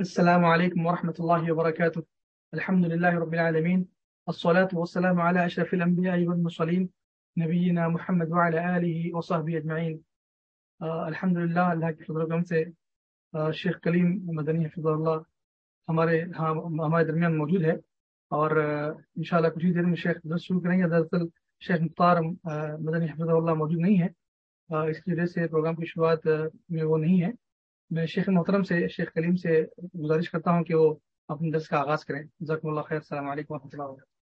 السلام عليكم ورحمة الله وبركاته. الحمد لله رب العالمين. الصلاة والسلام على أشرف الأنبياء والمرسلين نبينا محمد وعلى آله وصحبه أجمعين. الحمد للہ اللہ کے فضل کرم سے شیخ کلیم مدنی حفظ اللہ ہمارے ہاں ہمارے درمیان موجود ہے. اور انشاءاللہ کچھ ہی دیر میں شیخ درس شروع کریں گے. دراصل شیخ مختار مدنی حفظ اللہ موجود نہیں ہے. اس کی وجہ سے پروگرام کی شروعات میں وہ نہیں ہے. میں شیخ محترم سے، شیخ کریم سے گزارش کرتا ہوں کہ وہ اپنے درس کا آغاز کریں۔ ذکم اللہ خیر، السلام علیکم و رحمۃ اللہ وبرکاتہ۔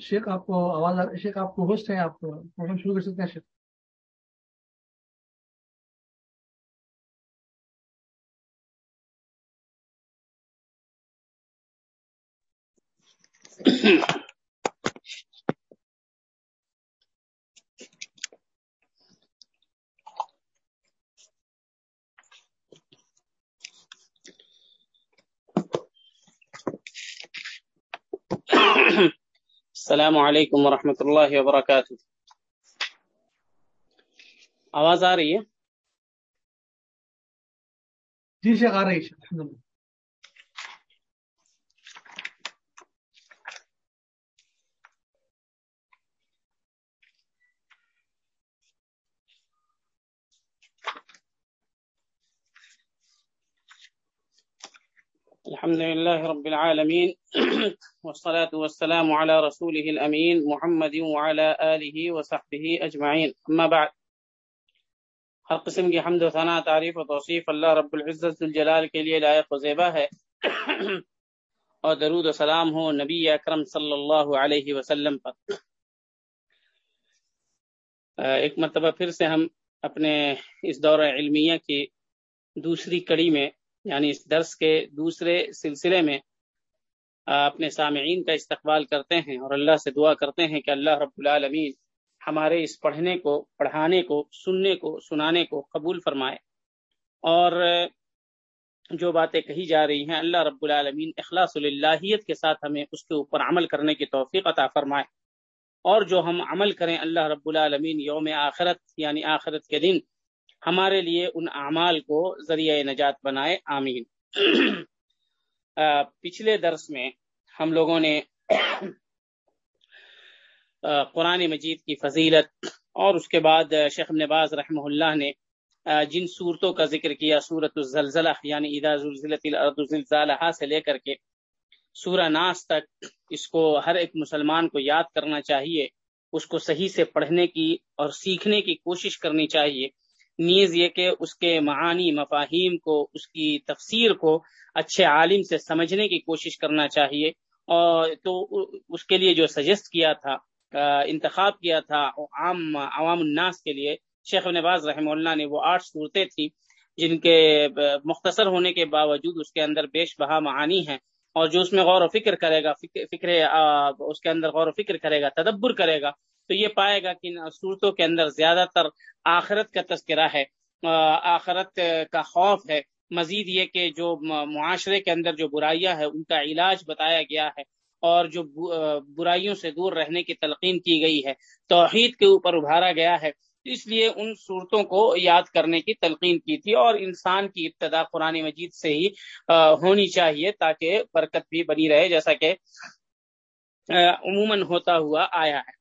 شیخ آپ کو آواز شیخ آپ کو ہوسٹ ہیں، آپ پروگرام شروع کر سکتے ہیں، شیخ؟ السلام علیکم ورحمۃ اللہ وبرکاتہ۔ آواز آ رہی ہے؟ جی شیخ آ رہی ہے الحمد لله رب العالمين. والصلاة والسلام على رسوله الأمين محمد وعلى آله وصحبه أجمعين. أما بعد. ہر قسم کی حمد و ثنا تعریف و توصیف اللہ رب العزت الجلال کے لیے لائق و زیبا ہے. اور درود و سلام ہو نبی اکرم صلی اللہ علیہ وسلم پر. ایک مرتبہ پھر سے ہم اپنے اس دور علمیہ کی دوسری کڑی میں یعنی اس درس کے دوسرے سلسلے میں اپنے سامعین کا استقبال کرتے ہیں اور اللہ سے دعا کرتے ہیں کہ اللہ رب العالمین ہمارے اس پڑھنے کو، پڑھانے کو، سننے کو، سنانے کو قبول فرمائے۔ اور جو باتیں کہی جا رہی ہیں، اللہ رب العالمین اخلاص اللہیت کے ساتھ ہمیں اس کے اوپر عمل کرنے کی توفیق عطا فرمائے۔ اور جو ہم عمل کریں، اللہ رب العالمین یوم آخرت یعنی آخرت کے دن ہمارے لیے ان اعمال کو ذریعہ نجات بنائے، آمین۔ پچھلے درس میں ہم لوگوں نے قرآن مجید کی فضیلت اور اس کے بعد شیخ نباز رحمہ اللہ نے جن صورتوں کا ذکر کیا صورت الزلزلہ یعنی اذا زلزلت الارض زلزالہا سے لے کر کے سورہ ناس تک، اس کو ہر ایک مسلمان کو یاد کرنا چاہیے، اس کو صحیح سے پڑھنے کی اور سیکھنے کی کوشش کرنی چاہیے۔ نیز یہ کہ اس کے معانی مفاہیم کو، اس کی تفسیر کو اچھے عالم سے سمجھنے کی کوشش کرنا چاہیے۔ اور تو اس کے لیے جو سجیسٹ کیا تھا انتخاب کیا تھا عام، عوام الناس کے لیے، شیخ نواز رحمہ اللہ نے وہ آٹھ صورتیں تھیں جن کے مختصر ہونے کے باوجود اس کے اندر بیش بہا معانی ہیں۔ اور جو اس میں غور و فکر کرے گا، فکر اس کے اندر غور و فکر کرے گا، تدبر کرے گا، تو یہ پائے گا کہ صورتوں کے اندر زیادہ تر آخرت کا تذکرہ ہے۔ آخرت کا خوف ہے۔ مزید یہ کہ جو معاشرے کے اندر جو برائیاں ہیں، ان کا علاج بتایا گیا ہے اور جو برائیوں سے دور رہنے کی تلقین کی گئی ہے۔ توحید کے اوپر ابھارا گیا ہے۔ اس لیے ان صورتوں کو یاد کرنے کی تلقین کی تھی اور انسان کی ابتدا قرآن مجید سے ہی ہونی چاہیے تاکہ برکت بھی بنی رہے، جیسا کہ عموماً ہوتا ہوا آیا ہے۔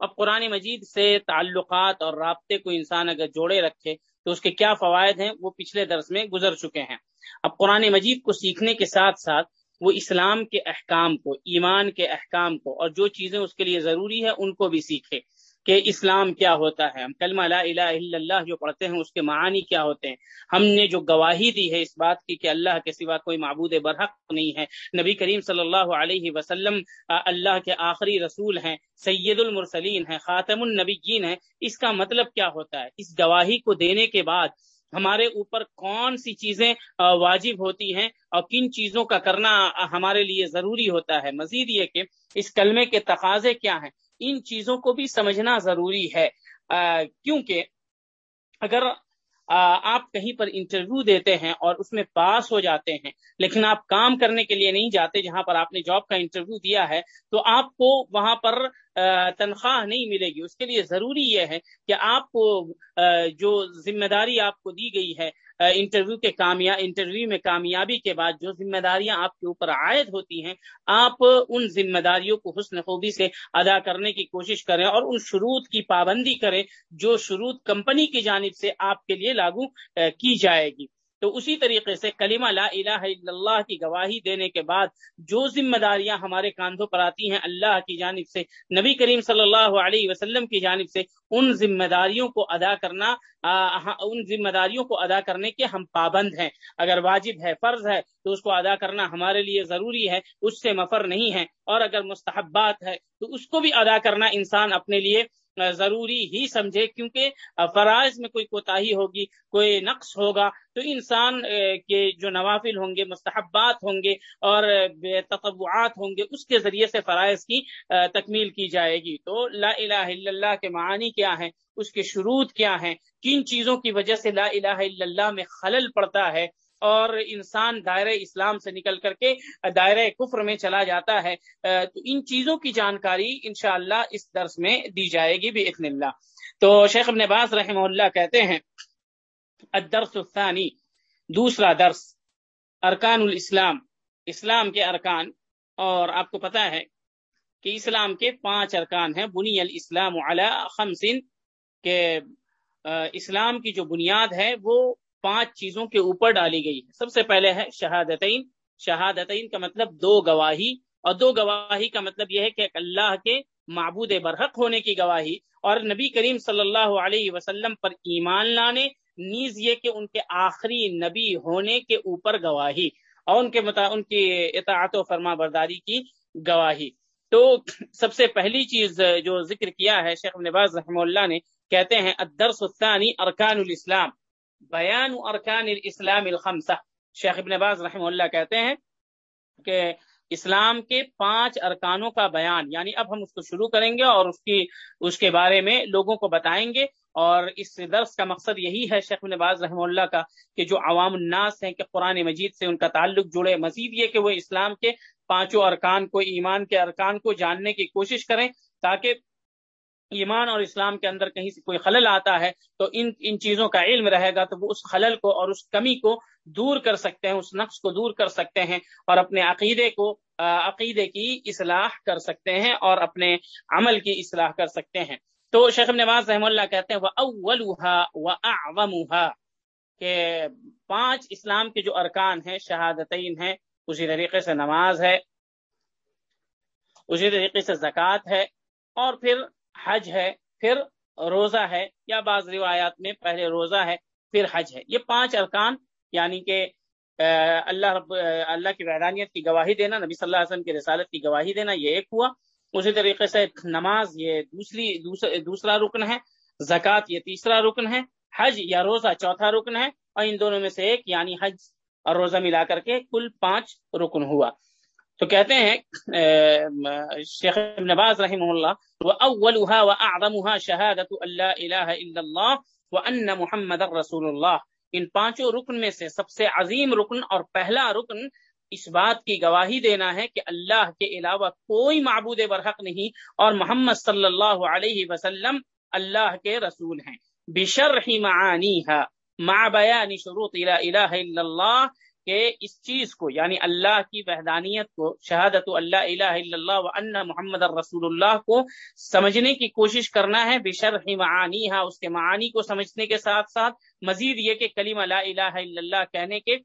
اب قرآن مجید سے تعلقات اور رابطے کو انسان اگر جوڑے رکھے تو اس کے کیا فوائد ہیں، وہ پچھلے درس میں گزر چکے ہیں۔ اب قرآن مجید کو سیکھنے کے ساتھ ساتھ وہ اسلام کے احکام کو، ایمان کے احکام کو اور جو چیزیں اس کے لیے ضروری ہے ان کو بھی سیکھے۔ کہ اسلام کیا ہوتا ہے، ہم کلمہ لا الہ الا اللہ جو پڑھتے ہیں، اس کے معانی کیا ہوتے ہیں؟ ہم نے جو گواہی دی ہے اس بات کی کہ اللہ کے سوا کوئی معبود برحق نہیں ہے۔ نبی کریم صلی اللہ علیہ وسلم اللہ کے آخری رسول ہیں، سید المرسلین ہیں، خاتم النبیین ہیں۔ اس کا مطلب کیا ہوتا ہے؟ اس گواہی کو دینے کے بعد ہمارے اوپر کون سی چیزیں واجب ہوتی ہیں اور کن چیزوں کا کرنا ہمارے لیے ضروری ہوتا ہے؟ مزید یہ کہ اس کلمے کے تقاضے کیا ہیں؟ ان چیزوں کو بھی سمجھنا ضروری ہے۔ کیونکہ اگر آپ کہیں پر انٹرویو دیتے ہیں اور اس میں پاس ہو جاتے ہیں، لیکن آپ کام کرنے کے لیے نہیں جاتے جہاں پر آپ نے جاب کا انٹرویو دیا ہے، تو آپ کو وہاں پر تنخواہ نہیں ملے گی۔ اس کے لیے ضروری یہ ہے کہ آپ کو جو ذمہ داری آپ کو دی گئی ہے انٹرویو کے کامیاب انٹرویو میں کامیابی کے بعد جو ذمہ داریاں آپ کے اوپر عائد ہوتی ہیں، آپ ان ذمہ داریوں کو حسن خوبی سے ادا کرنے کی کوشش کریں اور ان شروط کی پابندی کریں جو شروط کمپنی کی جانب سے آپ کے لیے لاگو کی جائے گی۔ تو اسی طریقے سے کلمہ لا الہ الا اللہ کی گواہی دینے کے بعد جو ذمہ داریاں ہمارے کاندھوں پر آتی ہیں اللہ کی جانب سے، نبی کریم صلی اللہ علیہ وسلم کی جانب سے، ان ذمہ داریوں کو ادا کرنا ہاں، ان ذمہ داریوں کو ادا کرنے کے ہم پابند ہیں۔ اگر واجب ہے، فرض ہے، تو اس کو ادا کرنا ہمارے لیے ضروری ہے، اس سے مفر نہیں ہے۔ اور اگر مستحبات ہے، تو اس کو بھی ادا کرنا انسان اپنے لیے ضروری ہی سمجھے کیونکہ فرائض میں کوئی کوتاہی ہوگی، کوئی نقص ہوگا تو انسان کے جو نوافل ہوں گے، مستحبات ہوں گے اور تطوعات ہوں گے، اس کے ذریعے سے فرائض کی تکمیل کی جائے گی۔ تو لا الہ الا اللہ کے معنی کیا ہیں؟ اس کے شروط کیا ہیں؟ کن چیزوں کی وجہ سے لا الہ الا اللہ میں خلل پڑتا ہے؟ اور انسان دائرہ اسلام سے نکل کر کے دائرہ کفر میں چلا جاتا ہے تو ان چیزوں کی جانکاری انشاءاللہ اس درس میں دی جائے گی بھی اللہ۔ تو شیخ ابن باز رحمہ اللہ کہتے ہیں، الدرس الثانی، دوسرا درس، ارکان الاسلام۔ اسلام کے ارکان، اور آپ کو پتا ہے کہ اسلام کے پانچ ارکان ہیں، بنی الاسلام علی خمس کہ اسلام کی جو بنیاد ہے، وہ پانچ چیزوں کے اوپر ڈالی گئی ہے۔ سب سے پہلے ہے شہادتین۔ شہادتین کا مطلب دو گواہی، اور دو گواہی کا مطلب یہ ہے کہ اللہ کے معبود برحق ہونے کی گواہی، اور نبی کریم صلی اللہ علیہ وسلم پر ایمان لانے، نیز یہ کہ ان کے آخری نبی ہونے کے اوپر گواہی، اور ان کے متا ان کی اطاعت و فرما برداری کی گواہی۔ تو سب سے پہلی چیز جو ذکر کیا ہے شیخ نواز رحمہ اللہ نے، کہتے ہیں الدرس الثانی ارکان الاسلام۔ بیان ارکان الاسلام الخمسہ۔ شیخ ابن باز رحمہ اللہ کہتے ہیں کہ اسلام کے پانچ ارکانوں کا بیان یعنی اب ہم اس کو شروع کریں گے اور اس کی، اس کے بارے میں لوگوں کو بتائیں گے۔ اور اس درس کا مقصد یہی ہے شیخ ابن باز رحمہ اللہ کا کہ جو عوام الناس ہیں کہ قرآن مجید سے ان کا تعلق جڑے، مزید یہ کہ وہ اسلام کے پانچوں ارکان کو، ایمان کے ارکان کو جاننے کی کوشش کریں تاکہ ایمان اور اسلام کے اندر کہیں سے کوئی خلل آتا ہے تو ان ان چیزوں کا علم رہے گا تو وہ اس خلل کو اور اس کمی کو دور کر سکتے ہیں، اس نقص کو دور کر سکتے ہیں اور اپنے عقیدے کو عقیدے کی اصلاح کر سکتے ہیں اور اپنے عمل کی اصلاح کر سکتے ہیں۔ تو شیخ نواز رحم اللہ کہتے ہیں وہ اولوحا و کہ پانچ اسلام کے جو ارکان ہیں، شہادتین ہیں، اسی طریقے سے نماز ہے، اسی طریقے سے زکوٰۃ ہے اور پھر حج ہے، پھر روزہ ہے، یا بعض روایات میں پہلے روزہ ہے، پھر حج ہے۔ یہ پانچ ارکان یعنی کہ اللہ رب، اللہ کی وحدانیت کی گواہی دینا، نبی صلی اللہ علیہ وسلم کی رسالت کی گواہی دینا، یہ ایک ہوا۔ اسی طریقے سے نماز، یہ دوسری دوسرا رکن ہے۔ زکوٰۃ، یہ تیسرا رکن ہے۔ حج یا روزہ، چوتھا رکن ہے۔ اور ان دونوں میں سے ایک یعنی حج اور روزہ ملا کر کے کل پانچ رکن ہوا۔ تو کہتے ہیں شیخ نواز رحمہ اللہ، و اعظمها شہادت اللہ الہ الا اللہ و ان محمد رسول اللہ ان پانچوں رکن میں سے سب سے عظیم رکن اور پہلا رکن اس بات کی گواہی دینا ہے کہ اللہ کے علاوہ کوئی معبود برحق نہیں اور محمد صلی اللہ علیہ وسلم اللہ کے رسول ہیں۔ بشرح معانیها مع بیان شروط لا الہ الا اللہ کہ اس چیز کو یعنی اللہ کی وحدانیت کو، شہادت اللہ الہ الا اللہ و ان محمد الرسول اللہ کو سمجھنے کی کوشش کرنا ہے، بشرح معانی ہاں اس کے معانی کو سمجھنے کے ساتھ ساتھ مزید یہ کہ کلمہ لا الہ الا اللہ کہنے کے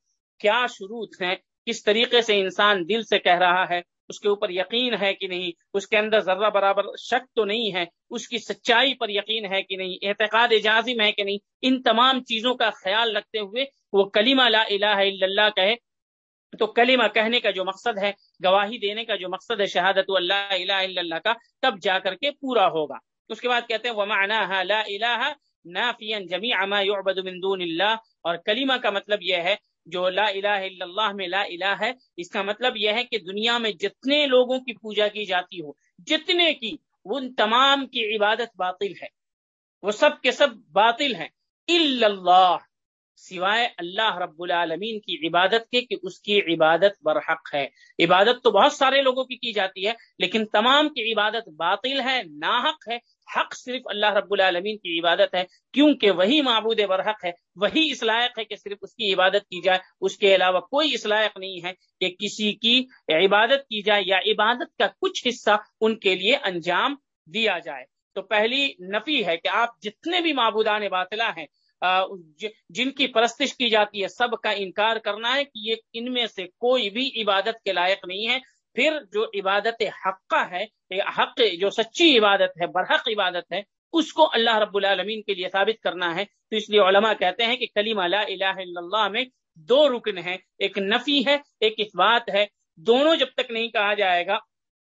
کیا شروط ہیں، کس طریقے سے انسان دل سے کہہ رہا ہے اس کے اوپر یقین ہے کہ نہیں، اس کے اندر ذرہ برابر شک تو نہیں ہے، اس کی سچائی پر یقین ہے کہ نہیں، اعتقاد جازم ہے کہ نہیں۔ ان تمام چیزوں کا خیال رکھتے ہوئے وہ کلیمہ لا الہ الا اللہ کہے، تو کلمہ کہنے کا جو مقصد ہے، گواہی دینے کا جو مقصد ہے شہادت اللہ الہ الا اللہ کا، تب جا کر کے پورا ہوگا۔ اس کے بعد کہتے ہیں، ومعناها لا الہ نافیا جميع ما يعبد من دون اللہ اور کلمہ کا مطلب یہ ہے جو لا الہ الا اللہ میں لا الہ ہے، اس کا مطلب یہ ہے کہ دنیا میں جتنے لوگوں کی پوجا کی جاتی ہو، جتنے کی، ان تمام کی عبادت باطل ہے۔ وہ سب کے سب باطل ہیں۔ اللہ۔ سوائے اللہ رب العالمین کی عبادت کے کہ اس کی عبادت برحق ہے۔ عبادت تو بہت سارے لوگوں کی کی جاتی ہے، لیکن تمام کی عبادت باطل ہے، ناحق ہے۔ حق صرف اللہ رب العالمین کی عبادت ہے، کیونکہ وہی معبود برحق ہے، وہی اس لائق ہے کہ صرف اس کی عبادت کی جائے۔ اس کے علاوہ کوئی اس لائق نہیں ہے کہ کسی کی عبادت کی جائے یا عبادت کا کچھ حصہ ان کے لیے انجام دیا جائے۔ تو پہلی نفی ہے کہ آپ جتنے بھی معبودان باطلا ہیں جن کی پرستش کی جاتی ہے، سب کا انکار کرنا ہے کہ یہ ان میں سے کوئی بھی عبادت کے لائق نہیں ہے۔ پھر جو عبادت حقہ ہے حق، جو سچی عبادت ہے، برحق عبادت ہے، اس کو اللہ رب العالمین کے لیے ثابت کرنا ہے۔ تو اس لیے علماء کہتے ہیں کہ کلیم لا الہ الا اللہ میں دو رکن ہیں۔ ایک نفی ہے، ایک اثبات ہے۔ دونوں جب تک نہیں کہا جائے گا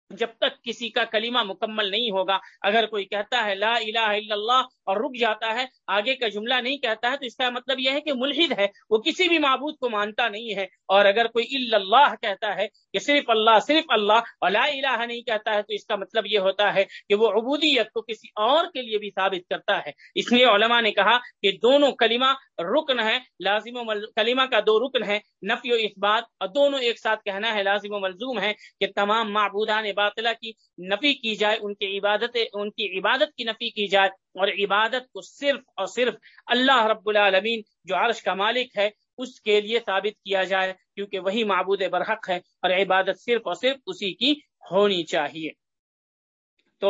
جب تک کسی کا کلمہ مکمل نہیں ہوگا۔ اگر کوئی کہتا ہے لا الہ الا اللہ اور رک جاتا ہے، آگے کا جملہ نہیں کہتا ہے، تو اس کا مطلب یہ ہے کہ ملحد ہے۔ وہ کسی بھی معبود کو مانتا نہیں ہے۔ اور اگر کوئی الا اللہ کہتا ہے کہ صرف اللہ صرف اللہ اور لا الہ نہیں کہتا ہے، تو اس کا مطلب یہ ہوتا ہے کہ وہ عبودیت کو کسی اور کے لیے بھی ثابت کرتا ہے۔ اس لیے علماء نے کہا کہ دونوں کلمہ رکن ہے لازم و کلمہ کا دو رکن ہے نفی و اثبات اور دونوں ایک ساتھ کہنا ہے، لازم و ملزوم ہے کہ تمام معبودان باطلہ کی نفی کی جائے، ان کی عبادت ان کی عبادت کی نفی کی جائے اور عبادت کو صرف اور صرف اللہ رب العالمین جو عرش کا مالک ہے، اس کے لیے ثابت کیا جائے کیونکہ وہی معبود برحق ہے اور عبادت صرف اور صرف اسی کی ہونی چاہیے۔ تو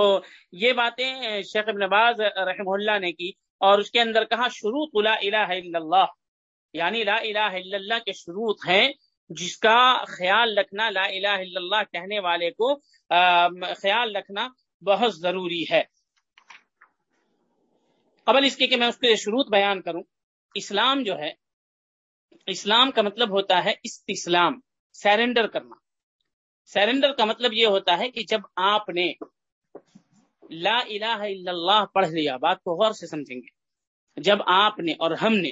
یہ باتیں شیخ ابن باز رحمہ اللہ نے کی اور اس کے اندر کہا شروط لا الہ الا اللہ یعنی لا الہ الا اللہ کے شروط ہیں جس کا خیال رکھنا لا الہ الا اللہ کہنے والے کو خیال رکھنا بہت ضروری ہے۔ قبل اس کے کہ میں اس کے شروط بیان کروں۔ اسلام جو ہے، اسلام کا مطلب ہوتا ہے استسلام سیرنڈر کرنا۔ سیرنڈر کا مطلب یہ ہوتا ہے کہ جب آپ نے لا الہ الا اللہ پڑھ لیا، بات کو غور سے سمجھیں گے۔ جب آپ نے اور ہم نے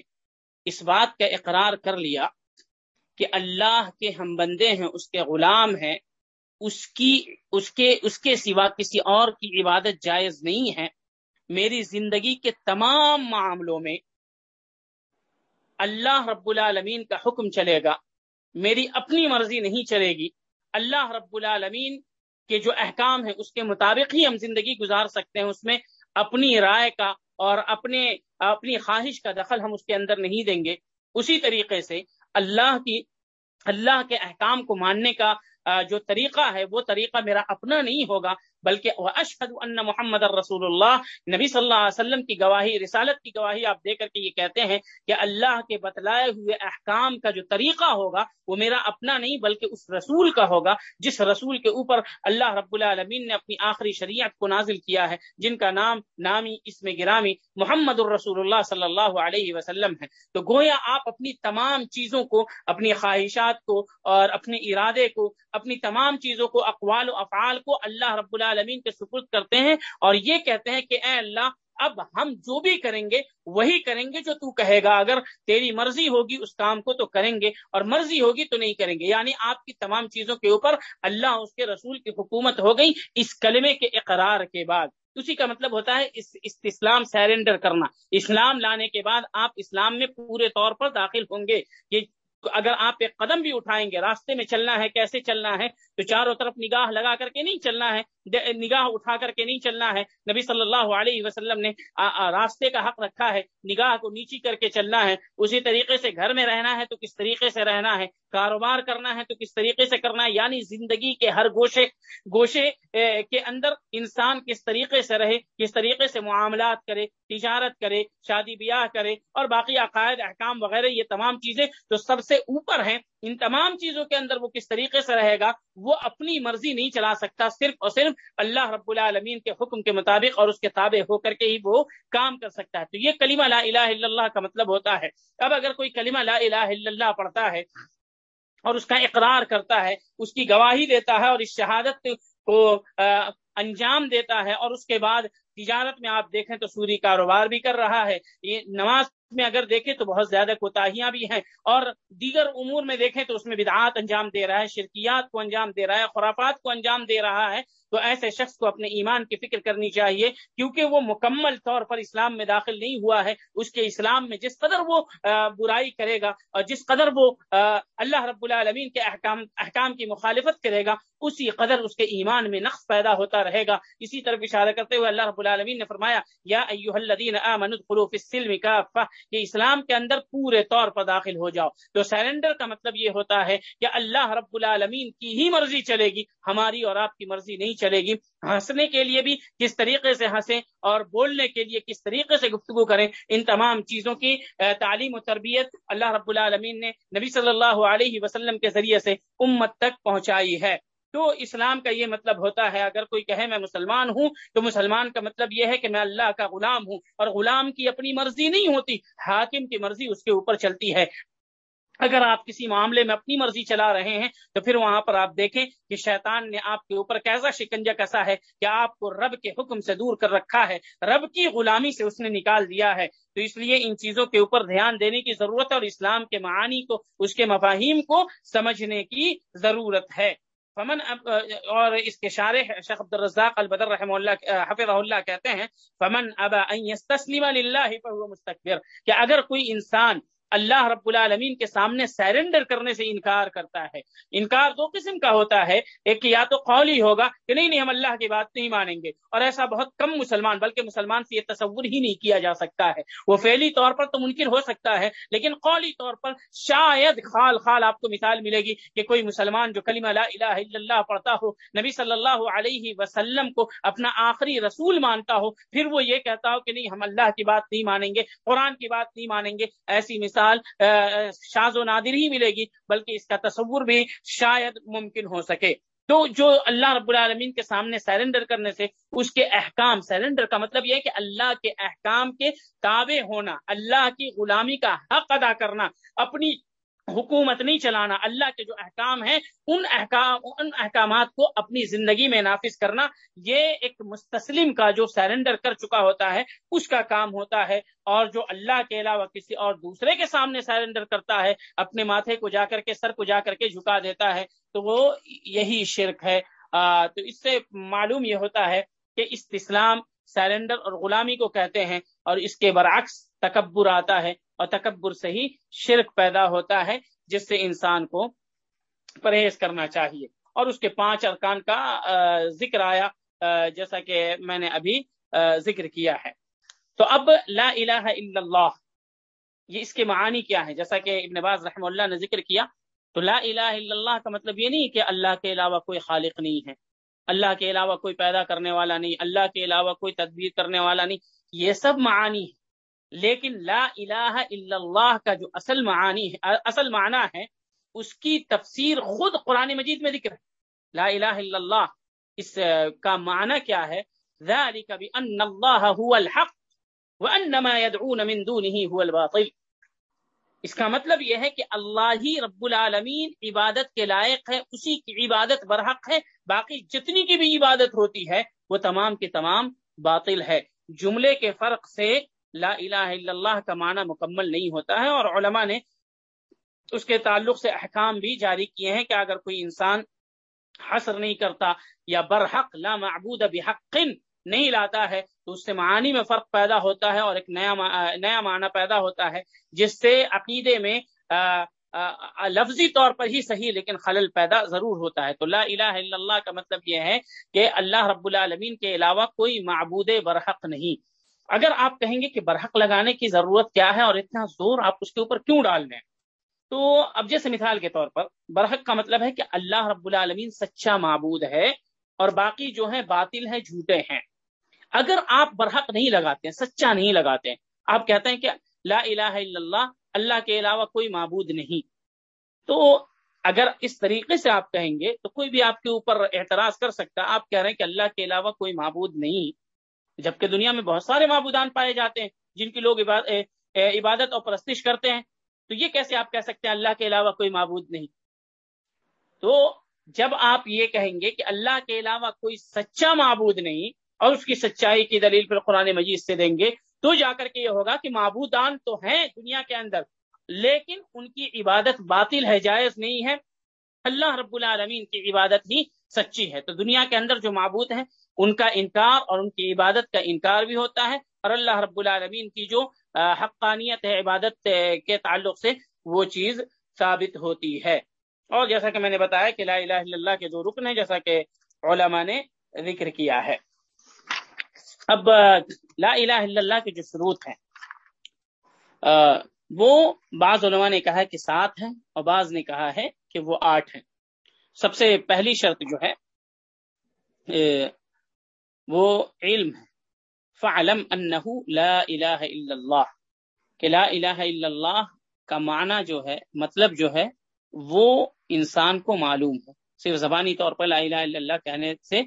اس بات کا اقرار کر لیا کہ اللہ کے ہم بندے ہیں، اس کے غلام ہیں، اس کی، اس کے اس کے سوا کسی اور کی عبادت جائز نہیں ہے۔ میری زندگی کے تمام معاملوں میں اللہ رب العالمین کا حکم چلے گا۔ میری اپنی مرضی نہیں چلے گی۔ اللہ رب العالمین کے جو احکام ہیں، اس کے مطابق ہی ہم زندگی گزار سکتے ہیں۔ اس میں اپنی رائے کا اور اپنے، اپنی خواہش کا دخل ہم اس کے اندر نہیں دیں گے۔ اسی طریقے سے اللہ کی، اللہ کے احکام کو ماننے کا جو طریقہ ہے، وہ طریقہ میرا اپنا نہیں ہوگا۔ بلکہ اشحد ان محمد الرسول اللہ نبی صلی اللہ علیہ وسلم کی گواہی، رسالت کی گواہی آپ دے کر کے یہ کہتے ہیں کہ اللہ کے بتلائے ہوئے احکام کا جو طریقہ ہوگا، وہ میرا اپنا نہیں بلکہ اس رسول کا ہوگا، جس رسول کے اوپر اللہ رب العالمین نے اپنی آخری شریعت کو نازل کیا ہے، جن کا نام نامی، اسم گرامی محمد الرسول اللہ صلی اللہ علیہ وسلم ہے۔ تو گویا آپ اپنی تمام چیزوں کو، اپنی خواہشات کو اور اپنے ارادے کو اپنی تمام چیزوں کو، اقوال و افعال کو اللہ رب العالمین کے سپرد کرتے ہیں اور یہ کہتے ہیں کہ اے اللہ، اب ہم جو بھی کریں گے، وہی کریں گے جو تو کہے گا۔ اگر تیری مرضی ہوگی اس کام کو تو کریں گے اور مرضی ہوگی تو نہیں کریں گے۔ یعنی آپ کی تمام چیزوں کے اوپر اللہ، اس کے رسول کی حکومت ہو گئی اس کلمے کے اقرار کے بعد۔ اسی کا مطلب ہوتا ہے اس اسلام سیرنڈر کرنا۔ اسلام لانے کے بعد آپ اسلام میں پورے طور پر داخل ہوں گے۔ یہ اگر آپ ایک قدم بھی اٹھائیں گے، راستے میں چلنا ہے، کیسے چلنا ہے؟ تو چاروں طرف نگاہ لگا کر کے نہیں چلنا ہے نگاہ اٹھا کر کے نہیں چلنا ہے۔ نبی صلی اللہ علیہ وسلم نے راستے کا حق رکھا ہے، نگاہ کو نیچی کر کے چلنا ہے۔ اسی طریقے سے گھر میں رہنا ہے تو کس طریقے سے رہنا ہے؟ کاروبار کرنا ہے تو کس طریقے سے کرنا ہے؟ یعنی زندگی کے ہر گوشے گوشے کے اندر انسان کس طریقے سے رہے، کس طریقے سے معاملات کرے، تجارت کرے، شادی بیاہ کرے، اور باقی عقائد، احکام وغیرہ، یہ تمام چیزیں تو سب سے سے اوپر ہیں، ان تمام چیزوں کے اندر وہ کس طریقے سے رہے گا، وہ اپنی مرضی نہیں چلا سکتا، صرف اور صرف اللہ رب العالمین کے حکم کے مطابق اور اس کے تابع ہو کر کے ہی وہ کام کر سکتا ہے۔ تو یہ کلمہ لا الہ الا اللہ کا مطلب ہوتا ہے۔ اب اگر کوئی کلمہ لا الہ الا اللہ پڑھتا ہے اور اس کا اقرار کرتا ہے، اس کی گواہی دیتا ہے اور اس شہادت کو انجام دیتا ہے اور اس کے بعد تجارت میں آپ دیکھیں تو سوری کاروبار بھی کر رہا ہے۔ یہ نماز میں اگر دیکھیں تو بہت زیادہ کوتاہیاں بھی ہیں۔ اور دیگر امور میں دیکھیں تو اس میں بدعات انجام دے رہا ہے، شرکیات کو انجام دے رہا ہے، خرافات کو انجام دے رہا ہے۔ تو ایسے شخص کو اپنے ایمان کی فکر کرنی چاہیے، کیونکہ وہ مکمل طور پر اسلام میں داخل نہیں ہوا ہے۔ اس کے اسلام میں جس قدر وہ برائی کرے گا اور جس قدر وہ اللہ رب العالمین کے احکام احکام کی مخالفت کرے گا، اسی قدر اس کے ایمان میں نقص پیدا ہوتا رہے گا۔ اسی طرف اشارہ کرتے ہوئے اللہ رب العالمین نے فرمایا، یا الذین آمنوا فی السلم کافہ۔ کہ اسلام کے اندر پورے طور پر داخل ہو جاؤ۔ تو سیلنڈر کا مطلب یہ ہوتا ہے کہ اللہ رب العالمین کی ہی مرضی چلے گی، ہماری اور آپ کی مرضی نہیں چلے گی۔ ہنسنے کے لیے بھی کس طریقے سے ہنسیں اور بولنے کے لیے کس طریقے سے گفتگو کریں، ان تمام چیزوں کی تعلیم و تربیت اللہ رب العالمین نے نبی صلی اللہ علیہ وسلم کے ذریعے سے امت تک پہنچائی ہے۔ تو اسلام کا یہ مطلب ہوتا ہے، اگر کوئی کہے میں مسلمان ہوں، تو مسلمان کا مطلب یہ ہے کہ میں اللہ کا غلام ہوں، اور غلام کی اپنی مرضی نہیں ہوتی، حاکم کی مرضی اس کے اوپر چلتی ہے۔ اگر آپ کسی معاملے میں اپنی مرضی چلا رہے ہیں، تو پھر وہاں پر آپ دیکھیں کہ شیطان نے آپ کے اوپر کیسا شکنجا کیسا ہے کہ آپ کو رب کے حکم سے دور کر رکھا ہے، رب کی غلامی سے اس نے نکال دیا ہے۔ تو اس لیے ان چیزوں کے اوپر دھیان دینے کی ضرورت ہے، اور اسلام کے معانی کو، اس کے مفاہیم کو سمجھنے کی ضرورت ہے۔ فمن اب اور اس کے شارح شیخ عبد الرزاق البدر رحم اللہ حفظ اللہ کہتے ہیں، فمن ابا ان يستسلم للہ فهو مستكبر کہ اگر کوئی انسان اللہ رب العالمین کے سامنے سیرنڈر کرنے سے انکار کرتا ہے۔ انکار دو قسم کا ہوتا ہے، ایک یا تو قولی ہوگا کہ نہیں نہیں، ہم اللہ کی بات نہیں مانیں گے۔ اور ایسا بہت کم مسلمان، بلکہ مسلمان سے یہ تصور ہی نہیں کیا جا سکتا ہے۔ وہ فعلی طور پر تو ممکن ہو سکتا ہے، لیکن قولی طور پر شاید خال خال آپ کو مثال ملے گی کہ کوئی مسلمان جو کلمہ لا الہ الا اللہ پڑھتا ہو، نبی صلی اللہ علیہ وسلم کو اپنا آخری رسول مانتا ہو، پھر وہ یہ کہتا ہو کہ نہیں، ہم اللہ کی بات نہیں مانیں گے، قرآن کی بات نہیں مانیں گے۔ ایسی مثال مثال شاز و نادر ہی ملے گی، بلکہ اس کا تصور بھی شاید ممکن ہو سکے۔ تو جو اللہ رب العالمین کے سامنے سرنڈر کرنے سے، اس کے احکام سرنڈر کا مطلب یہ کہ اللہ کے احکام کے تابع ہونا، اللہ کی غلامی کا حق ادا کرنا، اپنی حکومت نہیں چلانا اللہ کے جو احکام ہیں ان احکام ان احکامات کو اپنی زندگی میں نافذ کرنا یہ ایک مستسلم کا جو سیرنڈر کر چکا ہوتا ہے اس کا کام ہوتا ہے۔ اور جو اللہ کے علاوہ کسی اور دوسرے کے سامنے سیرنڈر کرتا ہے اپنے ماتھے کو جا کر کے سر کو جا کر کے جھکا دیتا ہے تو وہ یہی شرک ہے۔ آ, تو اس سے معلوم یہ ہوتا ہے کہ استسلام سیلنڈر اور غلامی کو کہتے ہیں اور اس کے برعکس تکبر آتا ہے اور تکبر سے ہی شرک پیدا ہوتا ہے، جس سے انسان کو پرہیز کرنا چاہیے۔ اور اس کے پانچ ارکان کا ذکر آیا جیسا کہ میں نے ابھی ذکر کیا ہے۔ تو اب لا الہ الا اللہ، یہ اس کے معانی کیا ہے جیسا کہ ابن باز رحم اللہ نے ذکر کیا، تو لا الہ الا اللہ کا مطلب یہ نہیں کہ اللہ کے علاوہ کوئی خالق نہیں ہے۔ اللہ کے علاوہ کوئی پیدا کرنے والا نہیں، اللہ کے علاوہ کوئی تدبیر کرنے والا نہیں، یہ سب معانی ہے لیکن لا الہ الا اللہ کا جو اصل معانی ہے، اصل معنی ہے، اس کی تفسیر خود قرآن مجید میں ذکر ہے۔ لا الہ الا اللہ، اس، کا معنی کیا ہے؟ ذالک بان اللہ هو الحق وانما يدعون من دونه هو الباطل۔ اس کا مطلب یہ ہے کہ اللہ ہی رب العالمین عبادت کے لائق ہے، اسی کی عبادت برحق ہے۔ باقی جتنی کی بھی عبادت ہوتی ہے، وہ تمام کی تمام باطل ہے۔ جملے کے فرق سے لا الہ الا اللہ کا معنی مکمل نہیں ہوتا ہے اور علماء نے اس کے تعلق سے احکام بھی جاری کیے ہیں کہ اگر کوئی انسان حسر نہیں کرتا یا برحق لا معبود بحق نہیں لاتا ہے، تو اس سے معانی میں فرق پیدا ہوتا ہے اور ایک نیا نیا معنی پیدا ہوتا ہے، جس سے عقیدے میں لفظی طور پر ہی صحیح لیکن خلل پیدا ضرور ہوتا ہے۔ تو لا الہ الا اللہ کا مطلب یہ ہے کہ اللہ رب العالمین کے علاوہ کوئی معبود برحق نہیں۔ اگر آپ کہیں گے کہ برحق لگانے کی ضرورت کیا ہے اور اتنا زور آپ اس کے اوپر کیوں ڈال دیں تو اب جیسے مثال کے طور پر، برحق کا مطلب ہے کہ اللہ رب العالمین سچا معبود ہے اور باقی جو ہے باطل ہے جھوٹے ہیں۔ اگر آپ برحق نہیں لگاتے ہیں، سچا نہیں لگاتے ہیں، آپ کہتے ہیں کہ لا الہ الا اللہ اللہ کے علاوہ کوئی معبود نہیں۔ تو اگر اس طریقے سے آپ کہیں گے، تو کوئی بھی آپ کے اوپر اعتراض کر سکتا آپ کہہ رہے ہیں کہ اللہ کے علاوہ کوئی معبود نہیں۔ جبکہ دنیا میں بہت سارے معبودان پائے جاتے ہیں، جن کی لوگ عبادت اور پرستش کرتے ہیں۔ تو یہ کیسے آپ کہہ سکتے ہیں اللہ کے علاوہ کوئی معبود نہیں؟ تو جب آپ یہ کہیں گے کہ اللہ کے علاوہ کوئی سچا معبود نہیں اور اس کی سچائی کی دلیل پھر قرآن مجید سے دیں گے۔ تو جا کر کے یہ ہوگا کہ معبودان تو ہیں دنیا کے اندر، لیکن ان کی عبادت باطل ہے، جائز نہیں ہے۔ اللہ رب العالمین کی عبادت ہی سچی ہے۔ تو دنیا کے اندر جو معبود ہیں، ان کا انکار اور ان کی عبادت کا انکار بھی ہوتا ہے۔ اور اللہ رب العالمین کی جو حقانیت ہے، عبادت کے تعلق سے وہ چیز ثابت ہوتی ہے۔ اور جیسا کہ میں نے بتایا کہ لا الہ الا اللہ کے دو رکن ہیں، جیسا کہ علماء نے ذکر کیا ہے۔ اب لا الہ الا اللہ کے جو شروط ہیں وہ بعض علماء نے کہا کہ سات ہیں اور بعض نے کہا ہے کہ وہ آٹھ ہیں۔ سب سے پہلی شرط جو ہے وہ علم ہے۔ فعلم انہو لا الہ الا اللہ کہ لا الہ الا اللہ کا معنی جو ہے مطلب جو ہے، وہ انسان کو معلوم ہو صرف زبانی طور پر لا الہ الا اللہ کہنے سے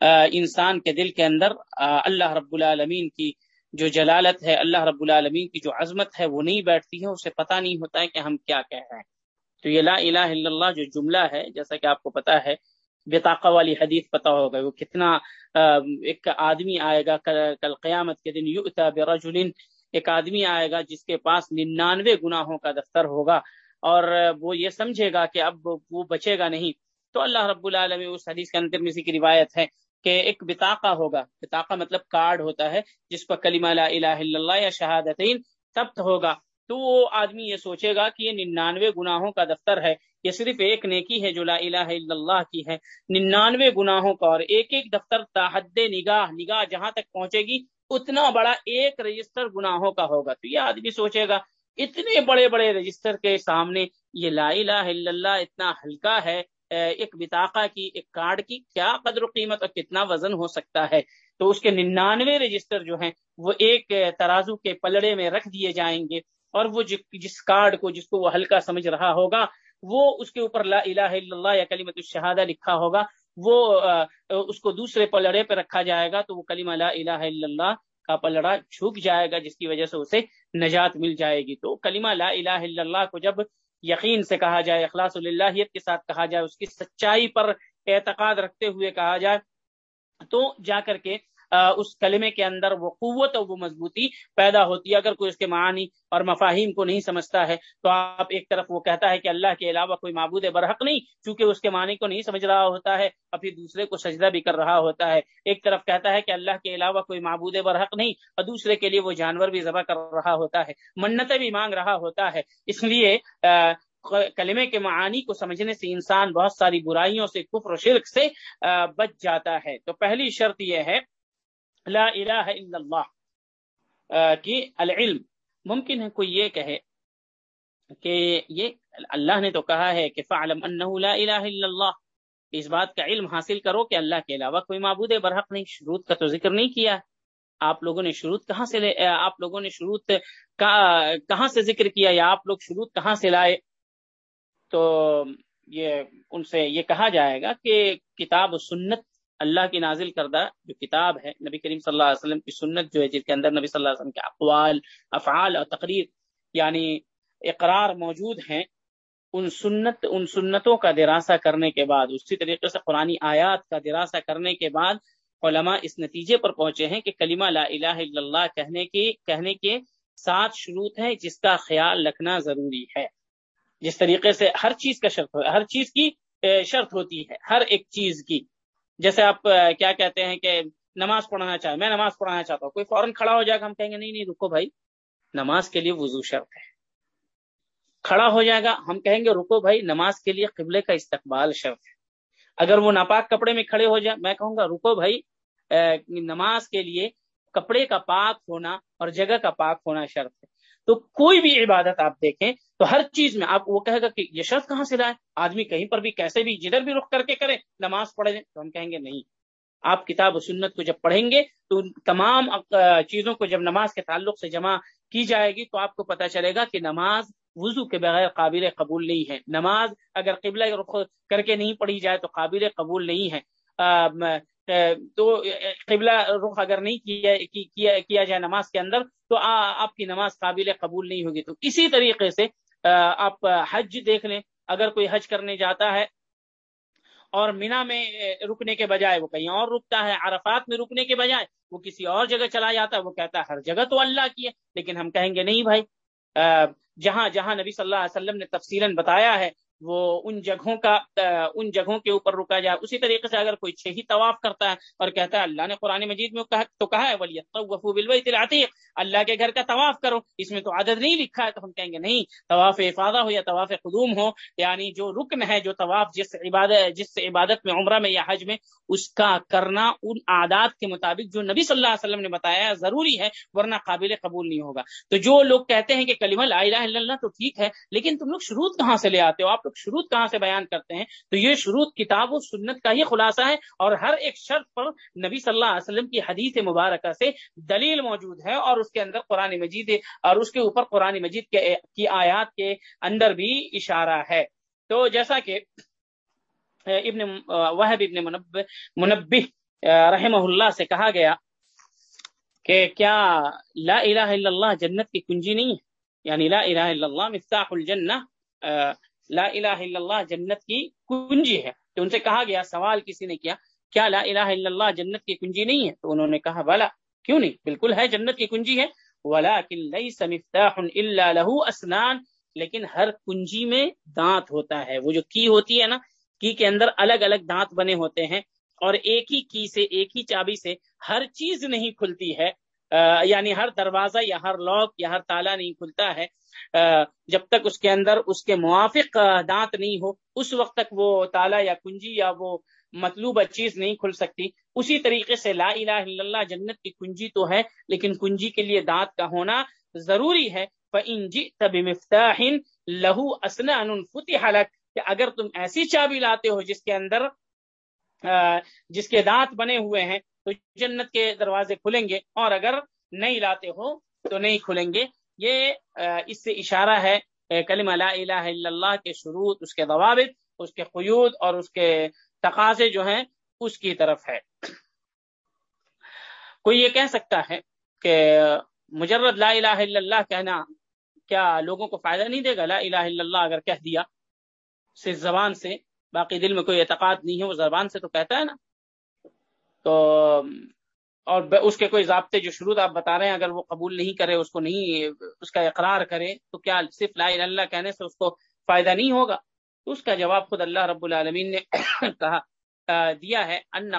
انسان کے دل کے اندر اللہ رب العالمین کی جو جلالت ہے، اللہ رب العالمین کی جو عظمت ہے، وہ نہیں بیٹھتی ہے اسے پتہ نہیں ہوتا ہے کہ ہم کیا کہہ رہے ہیں۔ تو یہ لا الہ الا اللہ جو جملہ ہے، جیسا کہ آپ کو پتا ہے بےتاقہ والی حدیث پتہ ہوگا وہ کتنا ایک آدمی آئے گا کل قیامت کے دن یؤتا برجل ایک آدمی آئے گا جس کے پاس ننانوے گناہوں کا دفتر ہوگا اور وہ یہ سمجھے گا کہ اب وہ بچے گا نہیں۔ تو اللہ رب العالمین اس حدیث کے اندر میں کی روایت ہے کہ ایک بتاقا ہوگا۔ بتاقا مطلب کارڈ ہوتا ہے، جس پر کلمہ لا الہ الا اللہ یا شہادتین ثبت ہوگا۔ تو وہ آدمی یہ سوچے گا کہ یہ ننانوے گناہوں کا دفتر ہے۔ یہ صرف ایک نیکی ہے جو لا الہ الا اللہ کی ہے۔ ننانوے گناہوں کا اور ایک ایک دفتر تحد نگاہ نگاہ جہاں تک پہنچے گی، اتنا بڑا ایک رجسٹر گناہوں کا ہوگا۔ تو یہ آدمی سوچے گا، اتنے بڑے بڑے رجسٹر کے سامنے یہ لا الہ الا اللہ اتنا ہلکا ہے ایک بتاقا کی، ایک کارڈ کی کیا قدر و قیمت اور کتنا وزن ہو سکتا ہے؟ تو اس کے ننانوے رجسٹر جو ہیں، وہ ایک ترازو کے پلڑے میں رکھ دیے جائیں گے اور وہ جس کارڈ کو، جس کو وہ ہلکا سمجھ رہا ہوگا، وہ اس کے اوپر لا الہ الا اللہ یا کلیمت الشہادہ لکھا ہوگا، وہ اس کو دوسرے پلڑے پہ رکھا جائے گا تو وہ کلمہ لا الہ الا اللہ کا پلڑا جھک جائے گا، جس کی وجہ سے اسے نجات مل جائے گی۔ تو کلمہ لا الہ الا اللہ کو جب یقین سے کہا جائے، اخلاص اللہیت کے ساتھ کہا جائے، اس کی سچائی پر اعتقاد رکھتے ہوئے کہا جائے، تو جا کر کے اس کلمے کے اندر وہ قوت اور وہ مضبوطی پیدا ہوتی ہے۔ اگر کوئی اس کے معانی اور مفاہیم کو نہیں سمجھتا ہے، تو آپ ایک طرف وہ کہتا ہے کہ اللہ کے علاوہ کوئی معبود برحق نہیں، چونکہ اس کے معنی کو نہیں سمجھ رہا ہوتا ہے اور پھر دوسرے کو سجدہ بھی کر رہا ہوتا ہے۔ ایک طرف کہتا ہے کہ اللہ کے علاوہ کوئی معبود برحق نہیں، اور دوسرے کے لیے وہ جانور بھی ذبح کر رہا ہوتا ہے، منتیں بھی مانگ رہا ہوتا ہے۔ اس لیے کلمے کے معانی کو سمجھنے سے انسان بہت ساری برائیوں سے، کفر و شرک سے بچ جاتا ہے۔ تو پہلی شرط یہ ہے لا الہ الا اللہ کی العلم، ممکن ہے کوئی یہ کہے کہ یہ اللہ نے تو کہا ہے کہ فعلم انه لا الہ الا اللہ اس بات کا علم حاصل کرو کہ اللہ کے علاوہ کوئی معبود برحق نہیں، شروط کا تو ذکر نہیں کیا. آپ لوگوں نے شروط کہاں سے لے آپ لوگوں نے شروط کہاں سے ذکر کیا یا آپ لوگ شروط کہاں سے لائے؟ تو یہ ان سے یہ کہا جائے گا کہ کتاب و سنت اللہ کی نازل کردہ جو کتاب ہے نبی کریم صلی اللہ علیہ وسلم کی سنت جو ہے، جس کے اندر نبی صلی اللہ علیہ وسلم کے اقوال، افعال اور تقریر یعنی اقرار موجود ہیں، ان سنت، ان سنتوں کا دراسہ کرنے کے بعد، اسی طریقے سے قرآن آیات کا دراسہ کرنے کے بعد علماء اس نتیجے پر پہنچے ہیں کہ کلمہ لا الہ الا اللہ کہنے کی کہنے کے سات شروط ہیں، جس کا خیال رکھنا ضروری ہے۔ جس طریقے سے ہر چیز کا شرط، ہر چیز کی شرط ہوتی ہے، ہر ایک چیز کی۔ جیسے آپ کیا کہتے ہیں کہ نماز پڑھنا چاہے میں نماز پڑھانا چاہتا ہوں، کوئی فوراً کھڑا ہو جائے گا، ہم کہیں گے نہیں نہیں، رکو بھائی، نماز کے لیے وضو شرط ہے۔ کھڑا ہو جائے گا، ہم کہیں گے رکو بھائی، نماز کے لیے قبلے کا استقبال شرط ہے۔ اگر وہ ناپاک کپڑے میں کھڑے ہو جائے، میں کہوں گا رکو بھائی نماز کے لیے کپڑے کا پاک ہونا اور جگہ کا پاک ہونا شرط ہے۔ تو کوئی بھی عبادت آپ دیکھیں تو ہر چیز میں آپ وہ کہے گا کہ یہ شرط کہاں سے لائے؟ آدمی کہیں پر بھی کیسے بھی جدھر بھی رخ کر کے کرے، نماز پڑھے تو ہم کہیں گے نہیں۔ آپ کتاب و سنت کو جب پڑھیں گے تو تمام چیزوں کو جب نماز کے تعلق سے جمع کی جائے گی تو آپ کو پتا چلے گا کہ نماز وضو کے بغیر قابل قبول نہیں ہے۔ نماز اگر قبلہ رخ کر کے نہیں پڑھی جائے تو قابل قبول نہیں ہے۔ تو قبلہ رخ اگر نہیں کیا کیا جائے نماز کے اندر، تو آپ کی نماز قابل قبول نہیں ہوگی۔ تو اسی طریقے سے آپ حج دیکھ لیں۔ اگر کوئی حج کرنے جاتا ہے اور مینا میں رکنے کے بجائے وہ کہیں اور رکتا ہے، عرفات میں رکنے کے بجائے وہ کسی اور جگہ چلا جاتا ہے، وہ کہتا ہے ہر جگہ تو اللہ کی ہے، لیکن ہم کہیں گے نہیں بھائی۔ جہاں جہاں نبی صلی اللہ علیہ وسلم نے تفصیل بتایا ہے وہ ان جگہوں کا ان جگہوں کے اوپر رکا جائے۔ اسی طریقے سے اگر کوئی چھ ہی طواف کرتا ہے اور کہتا ہے، اللہ نے قرآن مجید میں تو کہا ہے ولی العتیق اللہ کے گھر کا طواف کرو، اس میں تو عدد نہیں لکھا ہے، تو ہم کہیں گے نہیں، طواف افادہ ہو یا طواف قدوم ہو یعنی جو رکن ہے، جو طواف جس عبادت جس عبادت میں، عمرہ میں یا حج میں، اس کا کرنا ان عادات کے مطابق جو نبی صلی اللہ علیہ وسلم نے بتایا ضروری ہے، ورنہ قابل قبول نہیں ہوگا۔ تو جو لوگ کہتے ہیں کہ کلمہ لا الہ الا اللہ تو ٹھیک ہے، لیکن تم لوگ شروع کہاں سے لے آتے ہو؟ آپ لوگ شروع کہاں سے بیان کرتے ہیں، تو یہ شروع کتاب و سنت کا ہی خلاصہ ہے اور ہر ایک شرط پر نبی صلی اللہ علیہ وسلم کی حدیث مبارکہ سے دلیل موجود ہے اور اس کے اندر قرآن مجید اور اس کے اوپر قرآن مجید کے کی آیات کے اندر بھی اشارہ ہے۔ تو جیسا کہ ابن وحب ابن منبہ منبہ رحمہ اللہ سے کہا گیا کہ کیا لا الہ الا اللہ جنت کی کنجی نہیں ہے؟ یعنی لا الہ الا اللہ مفتاح الجنہ لا الہ الا اللہ جنت کی کنجی ہے۔ تو ان سے کہا گیا، سوال کسی نے کیا کیا لا الہ الا اللہ جنت کی کنجی نہیں ہے؟ تو انہوں نے کہا، بلا، کیوں نہیں؟ بالکل ہے، جنت کی کنجی ہے۔ ولیکن لیس مفتاح الا له اسنان لیکن ہر کنجی میں دانت ہوتا ہے۔ وہ جو کی ہوتی ہے نا، کی کے اندر الگ الگ دانت بنے ہوتے ہیں۔ اور ایک ہی کی سے، ایک ہی چابی سے ہر چیز نہیں کھلتی ہے۔ یعنی ہر دروازہ یا ہر لاک یا ہر تالا نہیں کھلتا ہے۔ جب تک اس کے اندر اس کے موافق دانت نہیں ہو، اس وقت تک وہ تالا یا کنجی یا وہ مطلوبہ چیز نہیں کھل سکتی۔ اسی طریقے سے لا الہ الا اللہ، جنت کی کنجی تو ہے، لیکن کنجی کے لیے دانت کا ہونا ضروری ہے۔ فَإِن جِئْتَ بِمِفْتَاحٍ لَهُ أَسْنَانٌ فُتِحَ لَكَ، کہ اگر تم ایسی چابی لاتے ہو جس کے اندر جس کے دانت بنے ہوئے ہیں تو جنت کے دروازے کھلیں گے اور اگر نہیں لاتے ہو تو نہیں کھلیں گے۔ یہ اس سے اشارہ ہے کلمہ لا الہ الا اللہ کے شروط، اس کے ضوابط، اس کے قیود اور اس کے تقاضے جو ہیں، اس کی طرف ہے۔ کوئی یہ کہہ سکتا ہے کہ مجرد لا الہ الا اللہ کہنا کیا لوگوں کو فائدہ نہیں دے گا؟ لا الہ الا اللہ اگر کہہ دیا، صرف زبان سے، باقی دل میں کوئی اعتقاد نہیں ہے، وہ زبان سے تو کہتا ہے نا۔ تو، اور اس کے کوئی ضابطے جو شروع آپ بتا رہے ہیں، اگر وہ قبول نہیں کرے، اس کو نہیں، اس کا اقرار کرے، تو کیا صرف لا اللہ کہنے سے اس کو فائدہ نہیں ہوگا؟ تو اس کا جواب خود اللہ رب العالمین نے کہا دیا ہے، ان